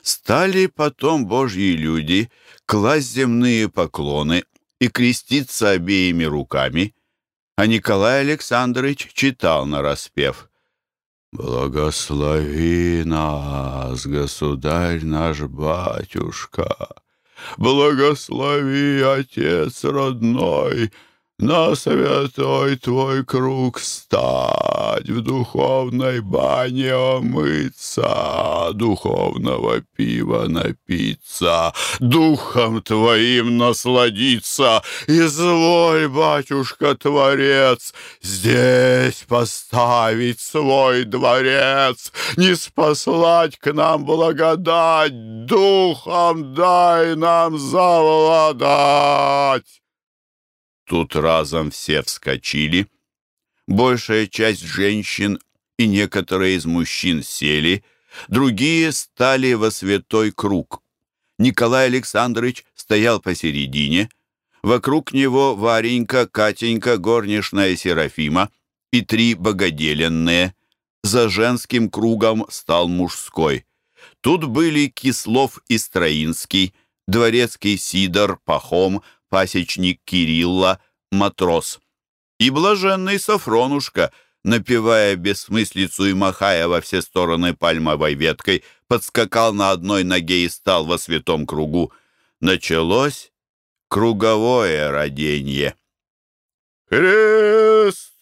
Стали потом Божьи люди класть земные поклоны и креститься обеими руками, а Николай Александрович читал на распев «Благослови нас, государь наш батюшка, благослови, отец родной, на святой твой круг стать, в духовной бане омыться, духовного пива напиться, духом твоим насладиться, и злой батюшка Творец здесь поставить свой дворец, не спаслать к нам благодать, духом дай нам завладать. Тут разом все вскочили. Большая часть женщин и некоторые из мужчин сели, другие стали во святой круг. Николай Александрович стоял посередине, вокруг него Варенька, Катенька, горничная Серафима и три богоделенные. За женским кругом стал мужской. Тут были Кислов и Строинский, дворецкий Сидор, Пахом, пасечник Кирилла, матрос. И блаженный Сафронушка, напевая бессмыслицу и махая во все стороны пальмовой веткой, подскакал на одной ноге и стал во святом кругу. Началось круговое роденье. «Христос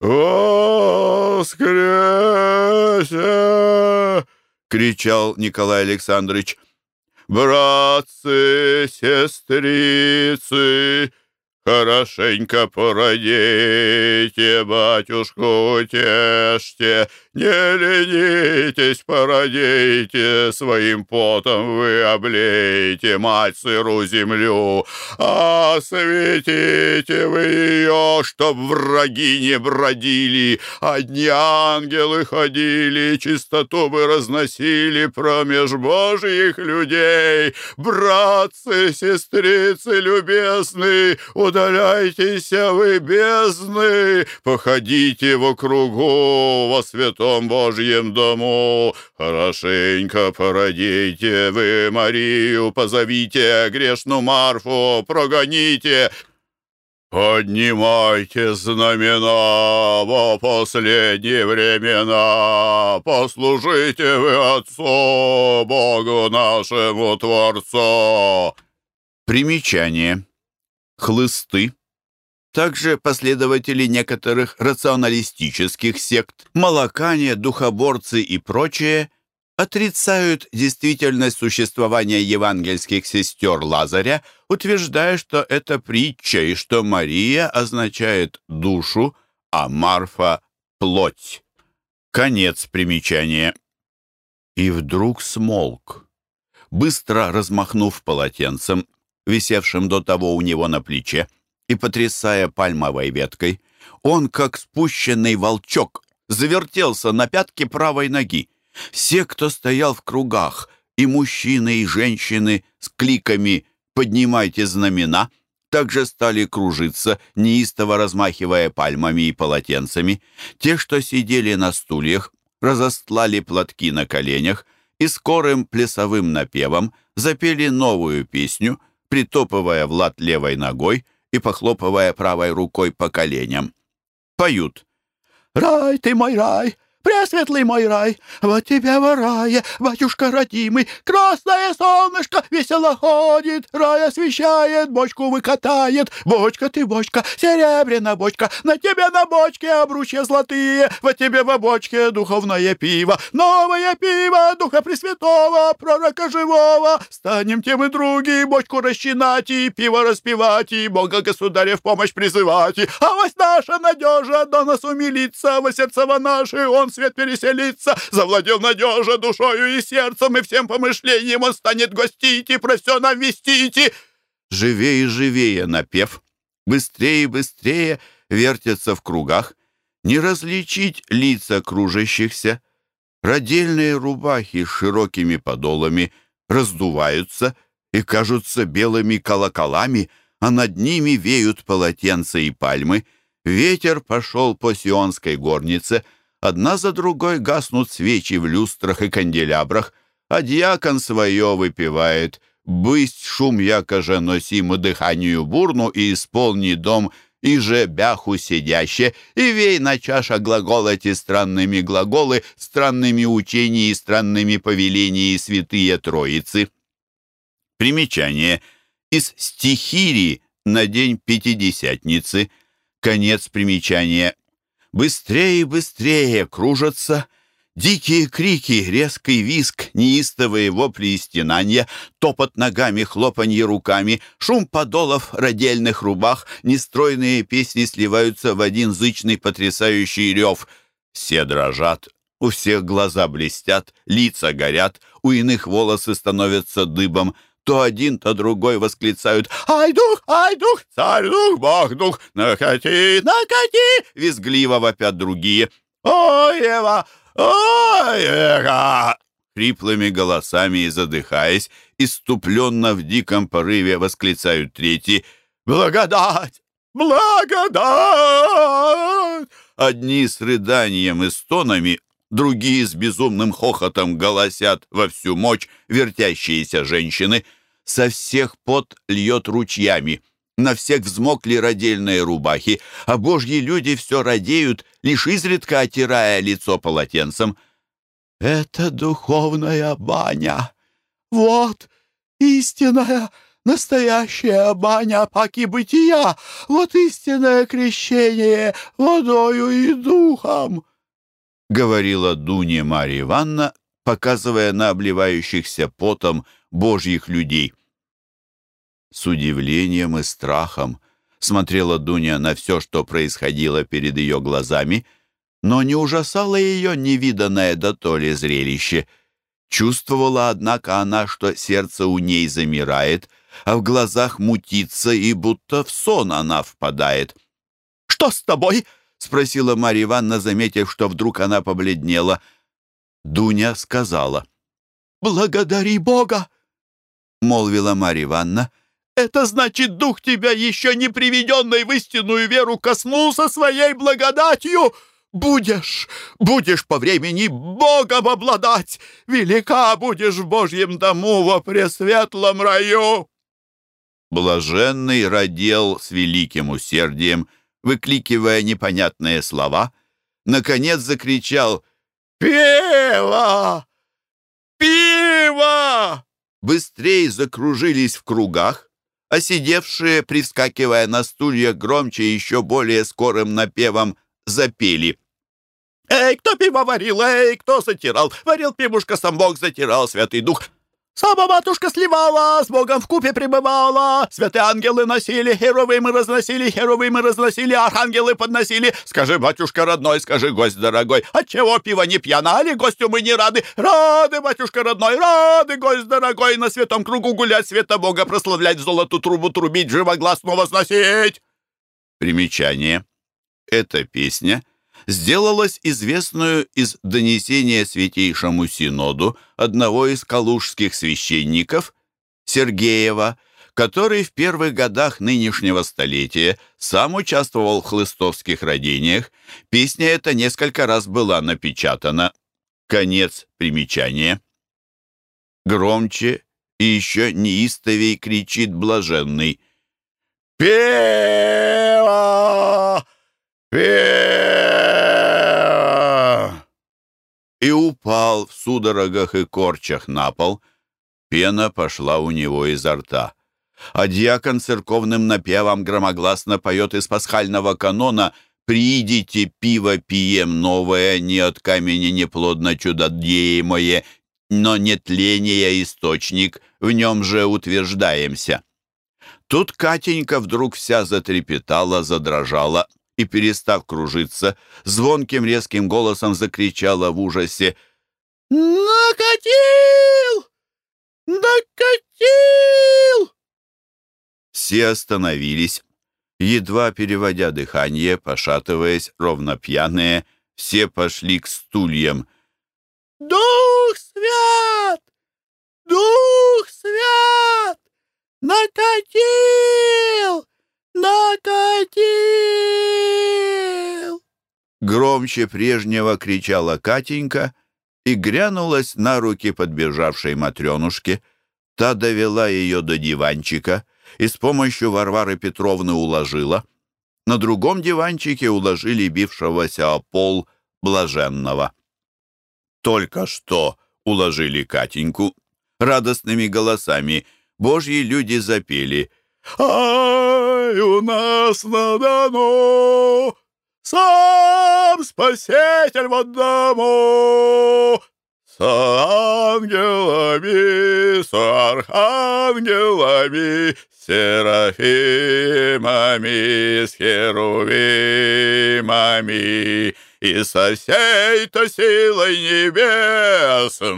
воскресе!» — кричал Николай Александрович братцы, сестрицы, Хорошенько породите, батюшку утешьте, Не ленитесь, породите, Своим потом вы облейте Мать сыру землю, А светите вы ее, Чтоб враги не бродили, Одни ангелы ходили, Чистоту бы разносили Промеж Божьих людей. Братцы, сестрицы любезные, удаляйтесь вы, бездны, походите в округу во святом Божьем дому. Хорошенько породите вы Марию, позовите грешную Марфу, прогоните, «Поднимайте знамена во последние времена, послужите вы Отцу, Богу нашему Творцу!» Примечание хлысты, также последователи некоторых рационалистических сект, молокане, духоборцы и прочее отрицают действительность существования евангельских сестер Лазаря, утверждая, что это притча и что Мария означает душу, а Марфа — плоть. Конец примечания. И вдруг смолк. Быстро размахнув полотенцем, висевшим до того у него на плече, и потрясая пальмовой веткой, он, как спущенный волчок, завертелся на пятке правой ноги. Все, кто стоял в кругах, и мужчины, и женщины с кликами «Поднимайте знамена», также стали кружиться, неистово размахивая пальмами и полотенцами. Те, что сидели на стульях, разостлали платки на коленях и скорым плясовым напевом запели новую песню — притопывая в лад левой ногой и похлопывая правой рукой по коленям. Поют. «Рай ты мой рай, пресветлый мой рай, вот тебе в рае, батюшка родимый, красное солнышко весело ходит, рай освещает, бочку выкатает, бочка ты, бочка, серебряная бочка, на тебе на бочке обручья золотые, вот тебе в бочке духовное пиво, новое пиво Духа Пресвятого, пророка живого, станем тем и други, бочку расчинать и пиво распевать, и Бога Государя в помощь призывать, а вось наша надежа до нас умилится, во сердцево наши он свет переселится, завладел надежа душою и сердцем, и всем помышлением он станет гостить и про все нам вестить. Живее и живее напев, быстрее и быстрее вертятся в кругах, не различить лица кружащихся. Родельные рубахи с широкими подолами раздуваются и кажутся белыми колоколами, а над ними веют полотенца и пальмы. Ветер пошел по сионской горнице, одна за другой гаснут свечи в люстрах и канделябрах, а дьякон свое выпивает. «Бысть шум яко же носиму дыханию бурну и исполни дом и же бяху сидяще, и вей на чаша глаголати странными глаголы, странными учения и странными повеления святые Троицы». Примечание. Из стихири на день Пятидесятницы. Конец примечания. Быстрее и быстрее кружатся Дикие крики, резкий виск, неистовые вопли и стенания, топот ногами, хлопанье руками, шум подолов родельных рубах, нестройные песни сливаются в один зычный потрясающий рев. Все дрожат, у всех глаза блестят, лица горят, у иных волосы становятся дыбом. То один, то другой восклицают «Ай, дух! Ай, дух! Царь дух! Бог дух! Накати! Накати!» Визгливо вопят другие. «Ой, Ева! Ой, эха!» Хриплыми голосами и задыхаясь, иступленно в диком порыве восклицают третьи «Благодать! Благодать!» Одни с рыданием и стонами, другие с безумным хохотом голосят во всю мощь вертящиеся женщины. Со всех пот льет ручьями. На всех взмокли родельные рубахи, а божьи люди все радеют, лишь изредка отирая лицо полотенцем. «Это духовная баня! Вот истинная, настоящая баня паки бытия! Вот истинное крещение водою и духом!» Говорила Дуня Марья Ивановна, показывая на обливающихся потом божьих людей. С удивлением и страхом смотрела Дуня на все, что происходило перед ее глазами, но не ужасало ее невиданное до то ли зрелище. Чувствовала, однако, она, что сердце у ней замирает, а в глазах мутится, и будто в сон она впадает. «Что с тобой?» — спросила Марья Ивановна, заметив, что вдруг она побледнела. Дуня сказала. «Благодари Бога!» — молвила Марья Ивановна. Это значит, дух тебя, еще не приведенный в истинную веру, коснулся своей благодатью. Будешь, будешь по времени Богом обладать, велика будешь в Божьем дому во пресветлом раю. Блаженный родил с великим усердием, выкликивая непонятные слова, наконец закричал «Пиво! Пиво!» Быстрее закружились в кругах, а сидевшие, привскакивая на стулья, громче еще более скорым напевом запели. «Эй, кто пиво варил? Эй, кто затирал? Варил пивушка, сам Бог затирал, Святый Дух Сама матушка сливала, с Богом в купе пребывала. Святые ангелы носили, херовимы разносили, херовимы разносили, архангелы подносили. Скажи, батюшка родной, скажи, гость дорогой, отчего пиво не пьяно, али гостю мы не рады? Рады, батюшка родной, рады, гость дорогой, на святом кругу гулять, света Бога прославлять, золоту трубу трубить, живогласно возносить. Примечание. Эта песня — сделалась известную из донесения Святейшему Синоду одного из калужских священников, Сергеева, который в первых годах нынешнего столетия сам участвовал в хлыстовских родениях. Песня эта несколько раз была напечатана. Конец примечания. Громче и еще неистовей кричит блаженный. «Пева! Пева!» Упал в судорогах и корчах на пол. Пена пошла у него изо рта. А дьякон церковным напевом громогласно поет из пасхального канона «Приидите, пиво пием новое, не от камени неплодно чудодеемое, но нетление источник, в нем же утверждаемся». Тут Катенька вдруг вся затрепетала, задрожала и, перестав кружиться, звонким резким голосом закричала в ужасе «Накатил! Накатил!» Все остановились. Едва переводя дыхание, пошатываясь, ровно пьяные, все пошли к стульям. «Дух свят! Дух свят! Накатил! Накатил!» Громче прежнего кричала Катенька и грянулась на руки подбежавшей Матренушке. Та довела ее до диванчика и с помощью Варвары Петровны уложила. На другом диванчике уложили бившегося о пол блаженного. Только что уложили Катеньку. Радостными голосами божьи люди запели «Ай, у нас на Дону сам Спаситель в одному, с ангелами, с архангелами, серафимами, с херувимами, и со всей-то силой небесной,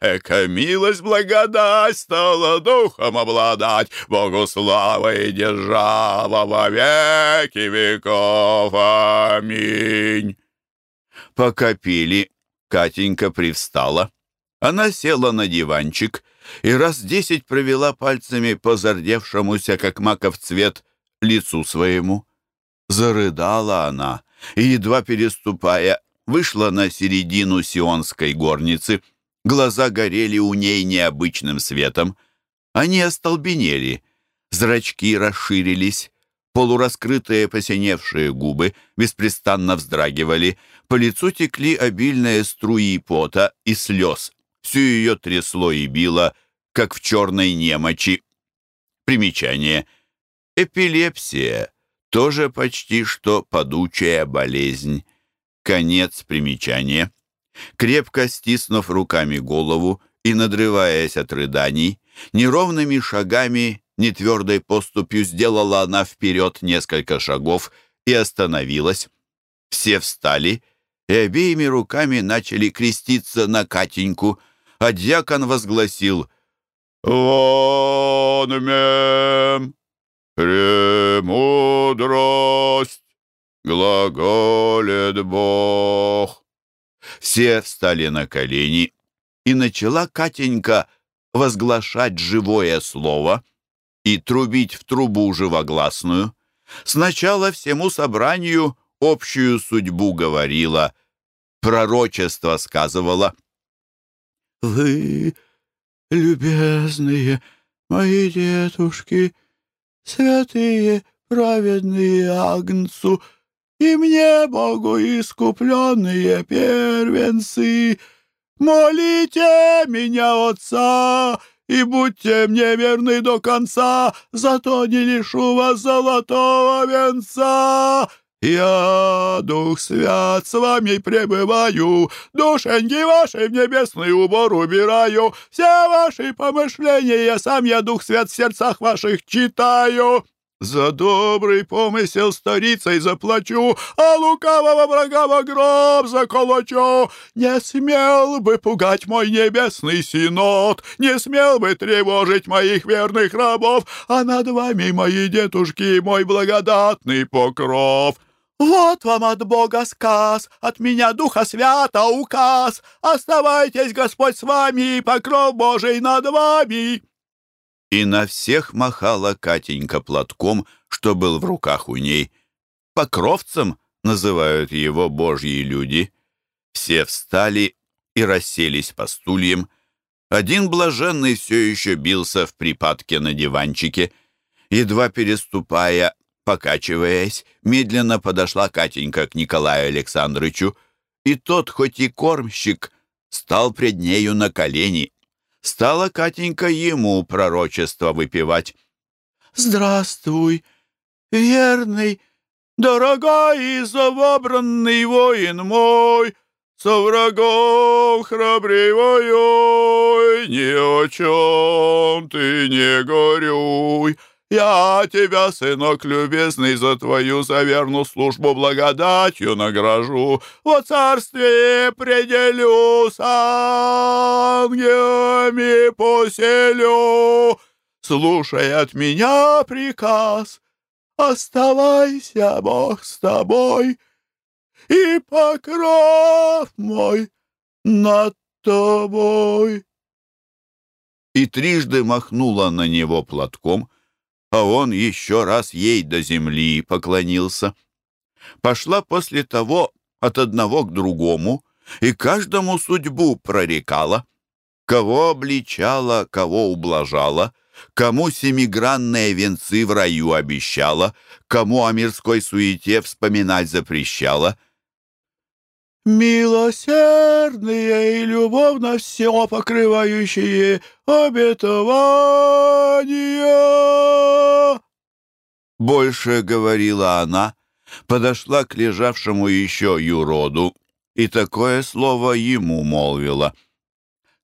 эка милость благодать стала духом обладать, Богу слава и держава во веки веков. Аминь. Пока Катенька привстала. Она села на диванчик и раз десять провела пальцами по зардевшемуся, как маков цвет, лицу своему. Зарыдала она и, едва переступая, вышла на середину сионской горницы. Глаза горели у ней необычным светом. Они остолбенели, зрачки расширились, полураскрытые посиневшие губы беспрестанно вздрагивали, по лицу текли обильные струи пота и слез. Всю ее трясло и било, как в черной немочи. Примечание. Эпилепсия тоже почти что падучая болезнь. Конец примечания. Крепко стиснув руками голову и надрываясь от рыданий, неровными шагами, нетвердой поступью сделала она вперед несколько шагов и остановилась. Все встали и обеими руками начали креститься на Катеньку, а дьякон возгласил «Вон мем!» «Премудрость, глаголет Бог». Все встали на колени, и начала Катенька возглашать живое слово и трубить в трубу живогласную. Сначала всему собранию общую судьбу говорила, пророчество сказывала. «Вы, любезные мои дедушки, святые праведные Агнцу, и мне, Богу искупленные первенцы, молите меня, Отца, и будьте мне верны до конца, зато не лишу вас золотого венца. Я, Дух Свят, с вами пребываю, душеньки ваши в небесный убор убираю, все ваши помышления сам я, Дух Свят, в сердцах ваших читаю. За добрый помысел старицей заплачу, а лукавого врага во гроб заколочу. Не смел бы пугать мой небесный синод, не смел бы тревожить моих верных рабов, а над вами, мои дедушки, мой благодатный покров». «Вот вам от Бога сказ, от меня Духа Свята указ. Оставайтесь, Господь, с вами, и покров Божий над вами!» И на всех махала Катенька платком, что был в руках у ней. Покровцем называют его божьи люди. Все встали и расселись по стульям. Один блаженный все еще бился в припадке на диванчике. Едва переступая, Покачиваясь, медленно подошла Катенька к Николаю Александровичу И тот, хоть и кормщик, стал пред нею на колени. Стала Катенька ему пророчество выпивать. «Здравствуй, верный, дорогой и завобранный воин мой!» Со врагом храбрей воюй, ни о чем ты не горюй. Я тебя, сынок любезный, за твою заверну службу благодатью награжу. Во царстве пределю с ангелами поселю. Слушай от меня приказ, оставайся, Бог с тобой и покров мой над тобой. И трижды махнула на него платком, а он еще раз ей до земли поклонился. Пошла после того от одного к другому, и каждому судьбу прорекала, кого обличала, кого ублажала, кому семигранные венцы в раю обещала, кому о мирской суете вспоминать запрещала — Милосердные и любовно все покрывающие обетования. Больше говорила она, подошла к лежавшему еще юроду и такое слово ему молвила.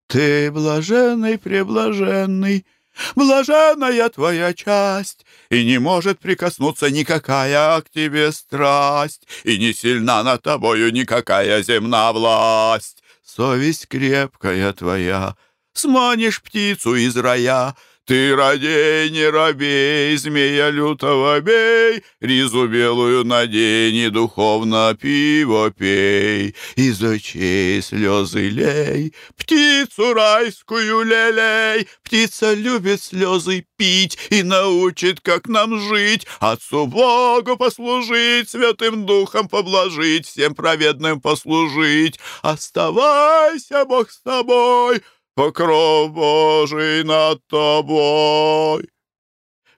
«Ты блаженный, преблаженный, блаженная твоя часть, и не может прикоснуться никакая к тебе страсть, и не сильна над тобою никакая земна власть. Совесть крепкая твоя, сманишь птицу из рая, ты ради не робей, змея лютого бей, Ризу белую надень и духовно пиво пей, Из очей слезы лей, птицу райскую лелей. Птица любит слезы пить и научит, как нам жить, Отцу Богу послужить, Святым Духом поблажить, Всем праведным послужить. Оставайся, Бог с тобой, покров Божий над тобой.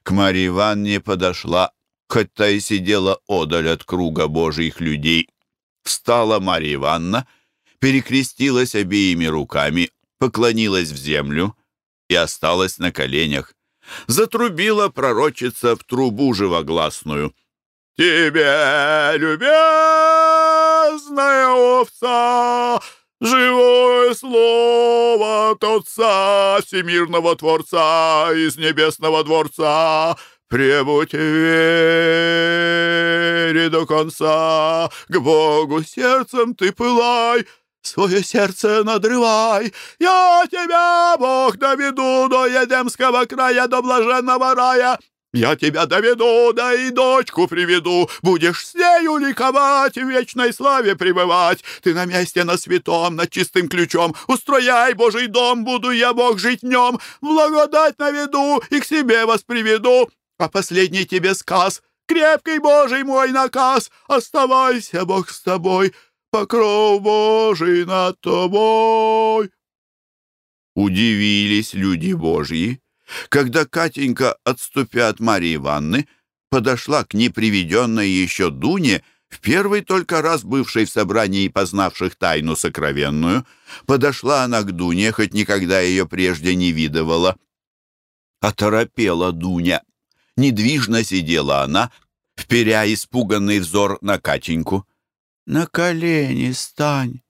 К Марье Ивановне подошла, хоть та и сидела одаль от круга Божьих людей. Встала Марья Ивановна, перекрестилась обеими руками, поклонилась в землю и осталась на коленях. Затрубила пророчица в трубу живогласную. «Тебе, любезная овца!» Живое слово Отца Всемирного Творца из Небесного Дворца, Пребудь вере до конца, К Богу сердцем ты пылай, Свое сердце надрывай. Я тебя, Бог, доведу до Едемского края, до блаженного рая. Я тебя доведу, да и дочку приведу. Будешь с нею ликовать, в вечной славе пребывать. Ты на месте на святом, над чистым ключом. Устрояй Божий дом, буду я, Бог, жить в нем. Благодать наведу и к себе вас приведу. А последний тебе сказ, крепкий Божий мой наказ. Оставайся, Бог, с тобой, покров Божий над тобой. Удивились люди Божьи когда Катенька, отступя от Марии Ивановны, подошла к неприведенной еще Дуне, в первый только раз бывшей в собрании и познавших тайну сокровенную, подошла она к Дуне, хоть никогда ее прежде не видывала. Оторопела Дуня. Недвижно сидела она, вперя испуганный взор на Катеньку. «На колени стань,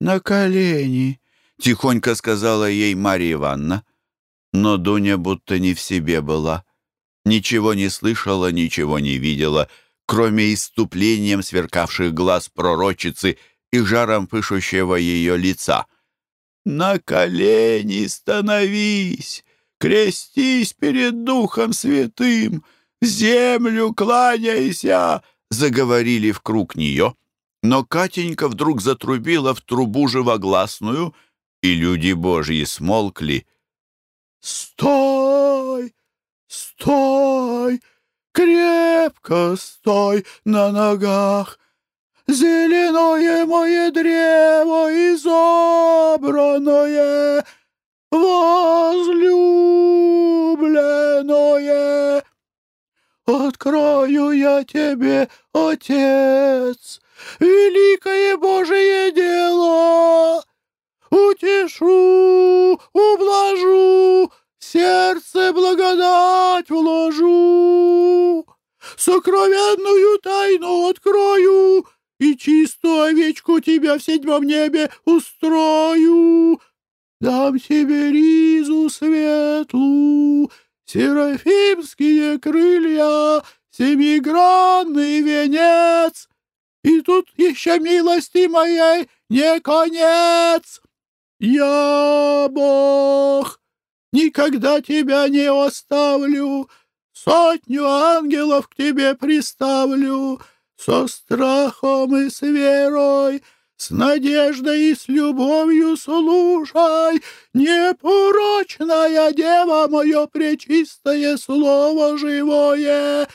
на колени», — тихонько сказала ей Марья Ивановна. Но Дуня будто не в себе была. Ничего не слышала, ничего не видела, кроме иступлением сверкавших глаз пророчицы и жаром пышущего ее лица. «На колени становись, крестись перед Духом Святым, землю кланяйся!» заговорили в круг нее. Но Катенька вдруг затрубила в трубу живогласную, и люди Божьи смолкли — Стой! Стой! Крепко стой на ногах! Зеленое мое древо изобранное, Возлюбленное, открою я тебе, Отец, великое Божие дело. Утешу, ублажу, сердце благодать вложу, сокровенную тайну открою и чистую овечку тебя в седьмом небе устрою. Дам тебе ризу светлу, серафимские крылья, семигранный венец. И тут еще милости моей не конец. Я Бог, никогда тебя не оставлю, сотню ангелов к тебе приставлю, со страхом и с верой, с надеждой и с любовью слушай, непорочная дева мое пречистое слово живое.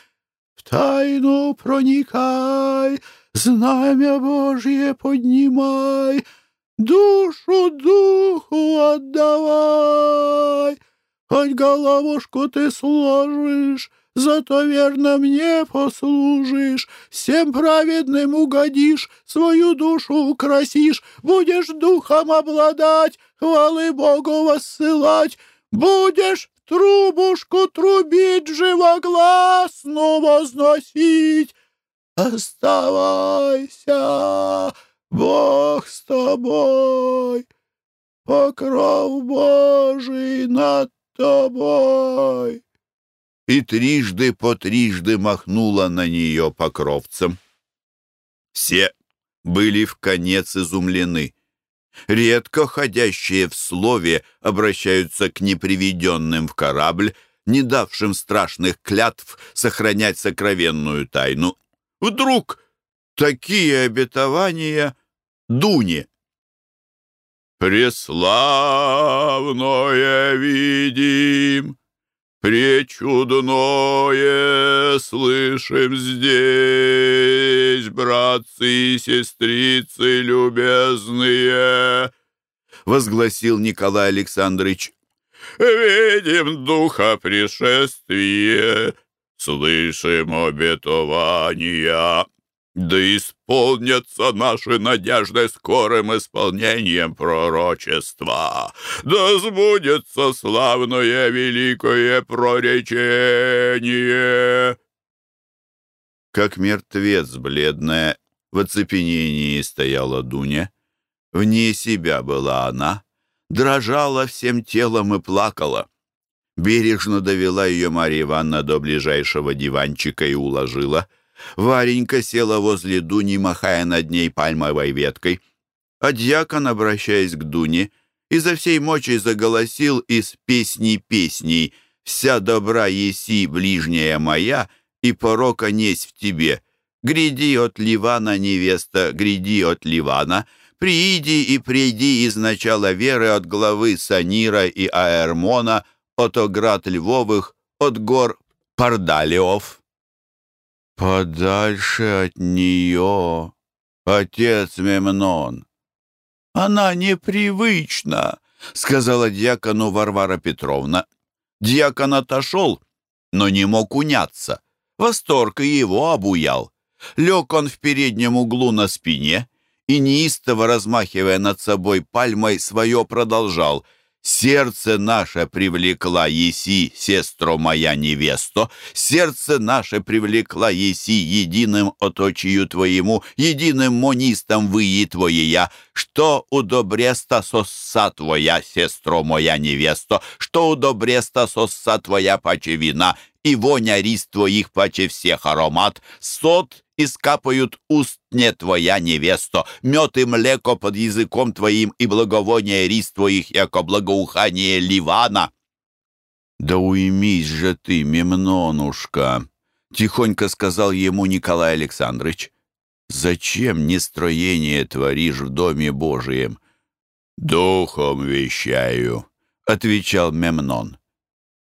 В тайну проникай, знамя Божье поднимай, душу духу отдавай. Хоть головушку ты сложишь, зато верно мне послужишь, всем праведным угодишь, свою душу украсишь, будешь духом обладать, хвалы Богу воссылать, будешь трубушку трубить, живогласно возносить. Оставайся, Бог с тобой, покров Божий над тобой и трижды по трижды махнула на нее покровцем. Все были в конец изумлены. Редко ходящие в слове обращаются к неприведенным в корабль, не давшим страшных клятв сохранять сокровенную тайну. Вдруг такие обетования Дуне. «Преславное видим!» Пречудное слышим здесь, братцы и сестрицы любезные, возгласил Николай Александрович. Видим духа пришествия, слышим обетования. Да исполнятся наши надежды скорым исполнением пророчества. Да сбудется славное великое проречение. Как мертвец бледная, в оцепенении стояла Дуня. Вне себя была она, дрожала всем телом и плакала. Бережно довела ее Марья Ивановна до ближайшего диванчика и уложила — Варенька села возле Дуни, махая над ней пальмовой веткой. А дьякон, обращаясь к Дуне, изо всей мочи заголосил из песни песней «Вся добра еси, ближняя моя, и порока несть в тебе. Гряди от Ливана, невеста, гряди от Ливана, прииди и приди из начала веры от главы Санира и Аэрмона, от оград Львовых, от гор Пардалиов». «Подальше от нее, отец Мемнон. Она непривычна», — сказала дьякону Варвара Петровна. Дьякон отошел, но не мог уняться. Восторг его обуял. Лег он в переднем углу на спине и, неистово размахивая над собой пальмой, свое продолжал — Сердце наше привлекла еси, сестро моя невесто, сердце наше привлекла еси единым оточию твоему, единым монистом выи твоея, что удобреста сосса твоя, сестро моя невесто, что удобреста сосса твоя паче вина, и воня рис твоих паче всех аромат, сот и скапают уст не твоя невесто, мед и млеко под языком твоим и благовоние рис твоих, яко благоухание ливана». «Да уймись же ты, Мемнонушка!» — тихонько сказал ему Николай Александрович. «Зачем нестроение творишь в Доме Божием?» «Духом вещаю», — отвечал Мемнон.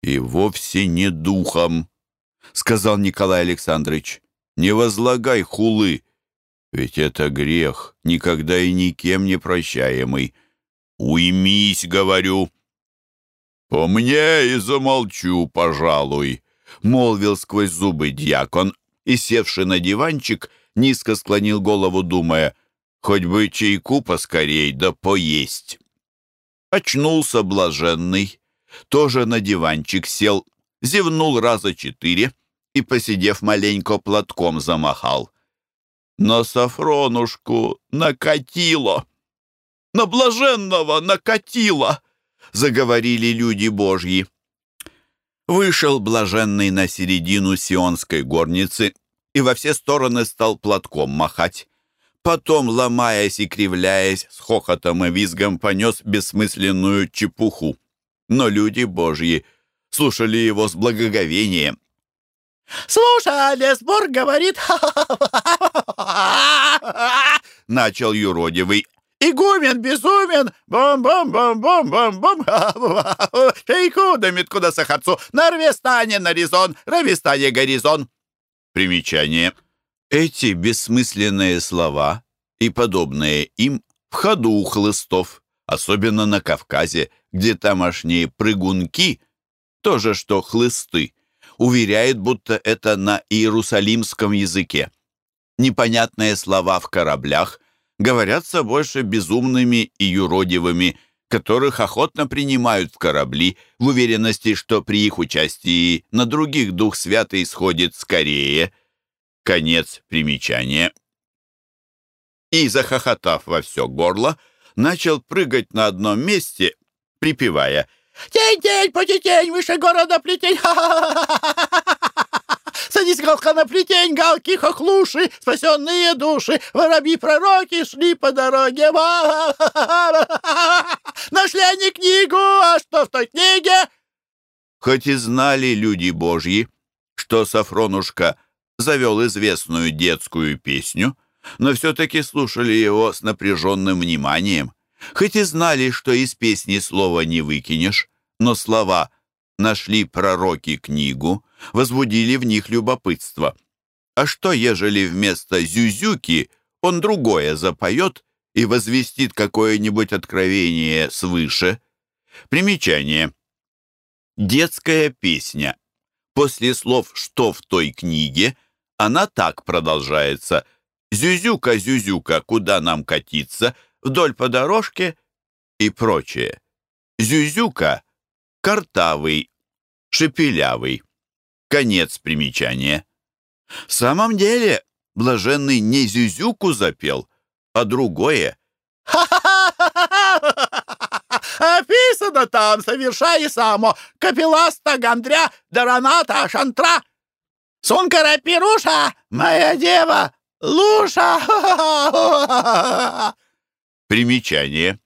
«И вовсе не духом», — сказал Николай Александрович не возлагай хулы, ведь это грех, никогда и никем не прощаемый. Уймись, говорю. По мне и замолчу, пожалуй, молвил сквозь зубы дьякон, и, севший на диванчик, низко склонил голову, думая, хоть бы чайку поскорей, да поесть. Очнулся блаженный, тоже на диванчик сел, зевнул раза четыре и, посидев маленько, платком замахал. На Сафронушку накатило, на блаженного накатило, заговорили люди божьи. Вышел блаженный на середину сионской горницы и во все стороны стал платком махать. Потом, ломаясь и кривляясь, с хохотом и визгом понес бессмысленную чепуху. Но люди божьи слушали его с благоговением. «Слушай, сбор говорит...» [laughs] [laughs] Начал юродивый. «Игумен безумен! Бом-бом-бом-бом-бом-бом! Чайку [laughs] да метку да сахарцу! На рвестане на резон, рвестане горизон!» Примечание. Эти бессмысленные слова и подобные им в ходу у хлыстов, особенно на Кавказе, где тамошние прыгунки, тоже что хлысты, уверяют, будто это на иерусалимском языке. Непонятные слова в кораблях говорятся больше безумными и юродивыми, которых охотно принимают в корабли в уверенности, что при их участии на других Дух Святый сходит скорее. Конец примечания. И, захохотав во все горло, начал прыгать на одном месте, припевая «Тень-тень, потетень, выше города плетень! [laughs] Садись, галка, на плетень, галки, хохлуши, спасенные души, воробьи-пророки шли по дороге. Нашли они книгу, а что в той книге?» Хоть и знали люди божьи, что Сафронушка завел известную детскую песню, но все-таки слушали его с напряженным вниманием. Хоть и знали, что из песни слова не выкинешь, но слова «нашли пророки книгу» возбудили в них любопытство. А что, ежели вместо «зюзюки» он другое запоет и возвестит какое-нибудь откровение свыше? Примечание. Детская песня. После слов «что в той книге» она так продолжается. «Зюзюка, зюзюка, куда нам катиться?» «Вдоль по дорожке» и прочее. Зюзюка — картавый, шепелявый. Конец примечания. В самом деле, блаженный не зюзюку запел, а другое. Описано там, совершай само, капеласта гандря, дараната шантра. Сункара пируша, моя дева, луша. Примечание.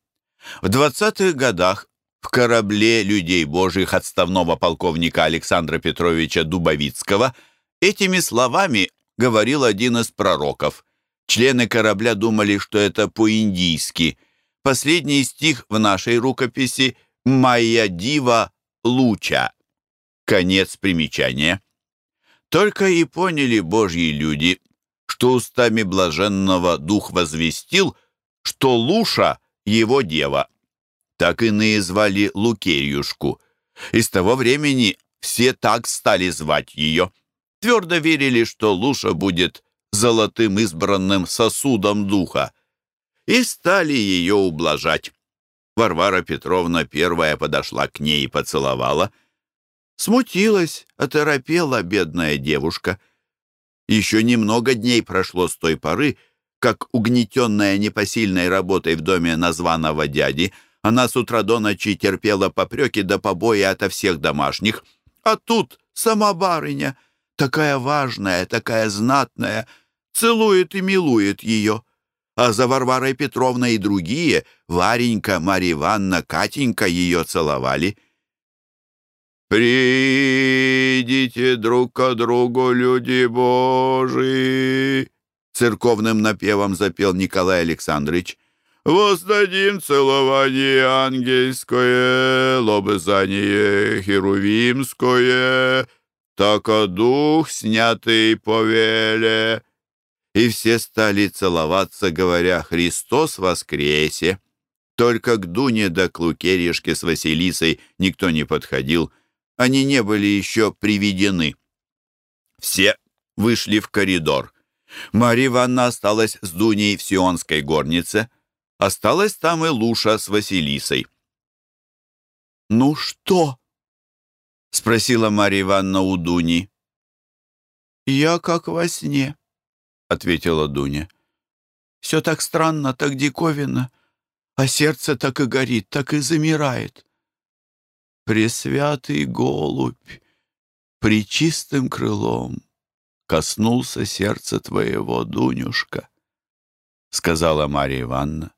В 20-х годах в корабле людей божьих отставного полковника Александра Петровича Дубовицкого этими словами говорил один из пророков. Члены корабля думали, что это по-индийски. Последний стих в нашей рукописи «Моя дива луча». Конец примечания. Только и поняли божьи люди, что устами блаженного дух возвестил, что Луша — его дева так иные звали Лукерьюшку. И с того времени все так стали звать ее. Твердо верили, что Луша будет золотым избранным сосудом духа. И стали ее ублажать. Варвара Петровна первая подошла к ней и поцеловала. Смутилась, оторопела бедная девушка. Еще немного дней прошло с той поры, как, угнетенная непосильной работой в доме названного дяди, она с утра до ночи терпела попреки да побои ото всех домашних. А тут сама барыня, такая важная, такая знатная, целует и милует ее. А за Варварой Петровной и другие, Варенька, Марья Ивановна, Катенька ее целовали. «Придите друг к другу, люди Божии!» Церковным напевом запел Николай Александрович воздадим целование ангельское, лобызание херувимское, так а дух снятый повеле. И все стали целоваться, говоря «Христос воскресе!» Только к Дуне да к Лукерьешке с Василисой никто не подходил. Они не были еще приведены. Все вышли в коридор. Марья Ивановна осталась с Дуней в Сионской горнице. Осталась там и Луша с Василисой. «Ну что?» — спросила Марья Ивановна у Дуни. «Я как во сне», — ответила Дуня. «Все так странно, так диковинно, а сердце так и горит, так и замирает. Пресвятый голубь, причистым крылом коснулся сердца твоего, Дунюшка», — сказала Марья Ивановна.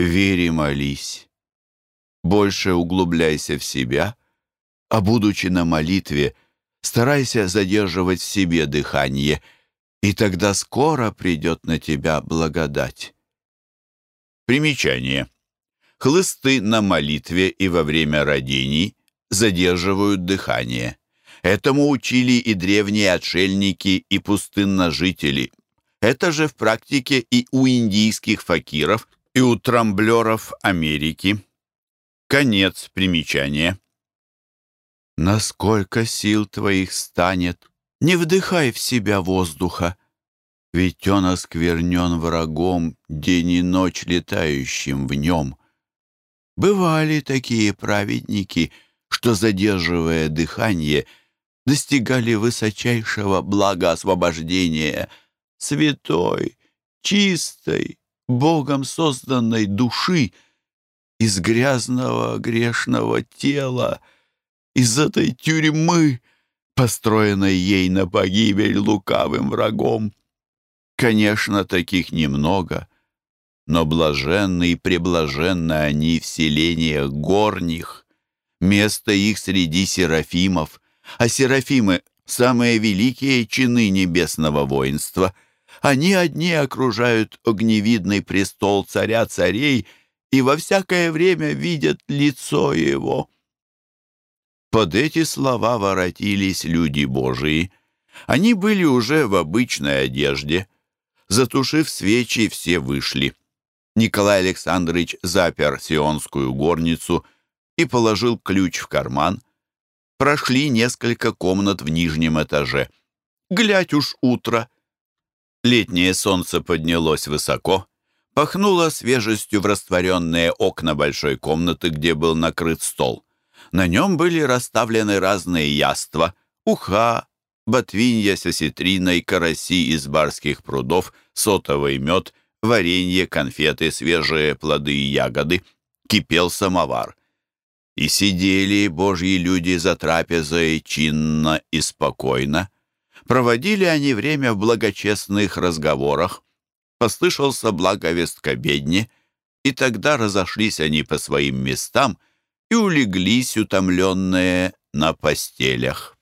«Вери, молись, больше углубляйся в себя, а, будучи на молитве, — Старайся задерживать в себе дыхание, и тогда скоро придет на тебя благодать. Примечание. Хлысты на молитве и во время родений задерживают дыхание. Этому учили и древние отшельники, и пустынножители. Это же в практике и у индийских факиров, и у трамблеров Америки. Конец примечания. Насколько сил твоих станет, не вдыхай в себя воздуха, ведь он осквернен врагом, день и ночь летающим в нем. Бывали такие праведники, что, задерживая дыхание, достигали высочайшего блага освобождения, святой, чистой, Богом созданной души из грязного грешного тела, из этой тюрьмы, построенной ей на погибель лукавым врагом. Конечно, таких немного, но блаженны и преблаженны они в селениях горних, место их среди серафимов, а серафимы — самые великие чины небесного воинства. Они одни окружают огневидный престол царя царей и во всякое время видят лицо его. Под эти слова воротились люди Божии. Они были уже в обычной одежде. Затушив свечи, все вышли. Николай Александрович запер сионскую горницу и положил ключ в карман. Прошли несколько комнат в нижнем этаже. Глядь уж утро. Летнее солнце поднялось высоко, пахнуло свежестью в растворенные окна большой комнаты, где был накрыт стол. На нем были расставлены разные яства, уха, ботвинья с осетриной, караси из барских прудов, сотовый мед, варенье, конфеты, свежие плоды и ягоды. Кипел самовар. И сидели божьи люди за трапезой чинно и спокойно. Проводили они время в благочестных разговорах. Послышался благовест к обедне, и тогда разошлись они по своим местам — и улеглись утомленные на постелях.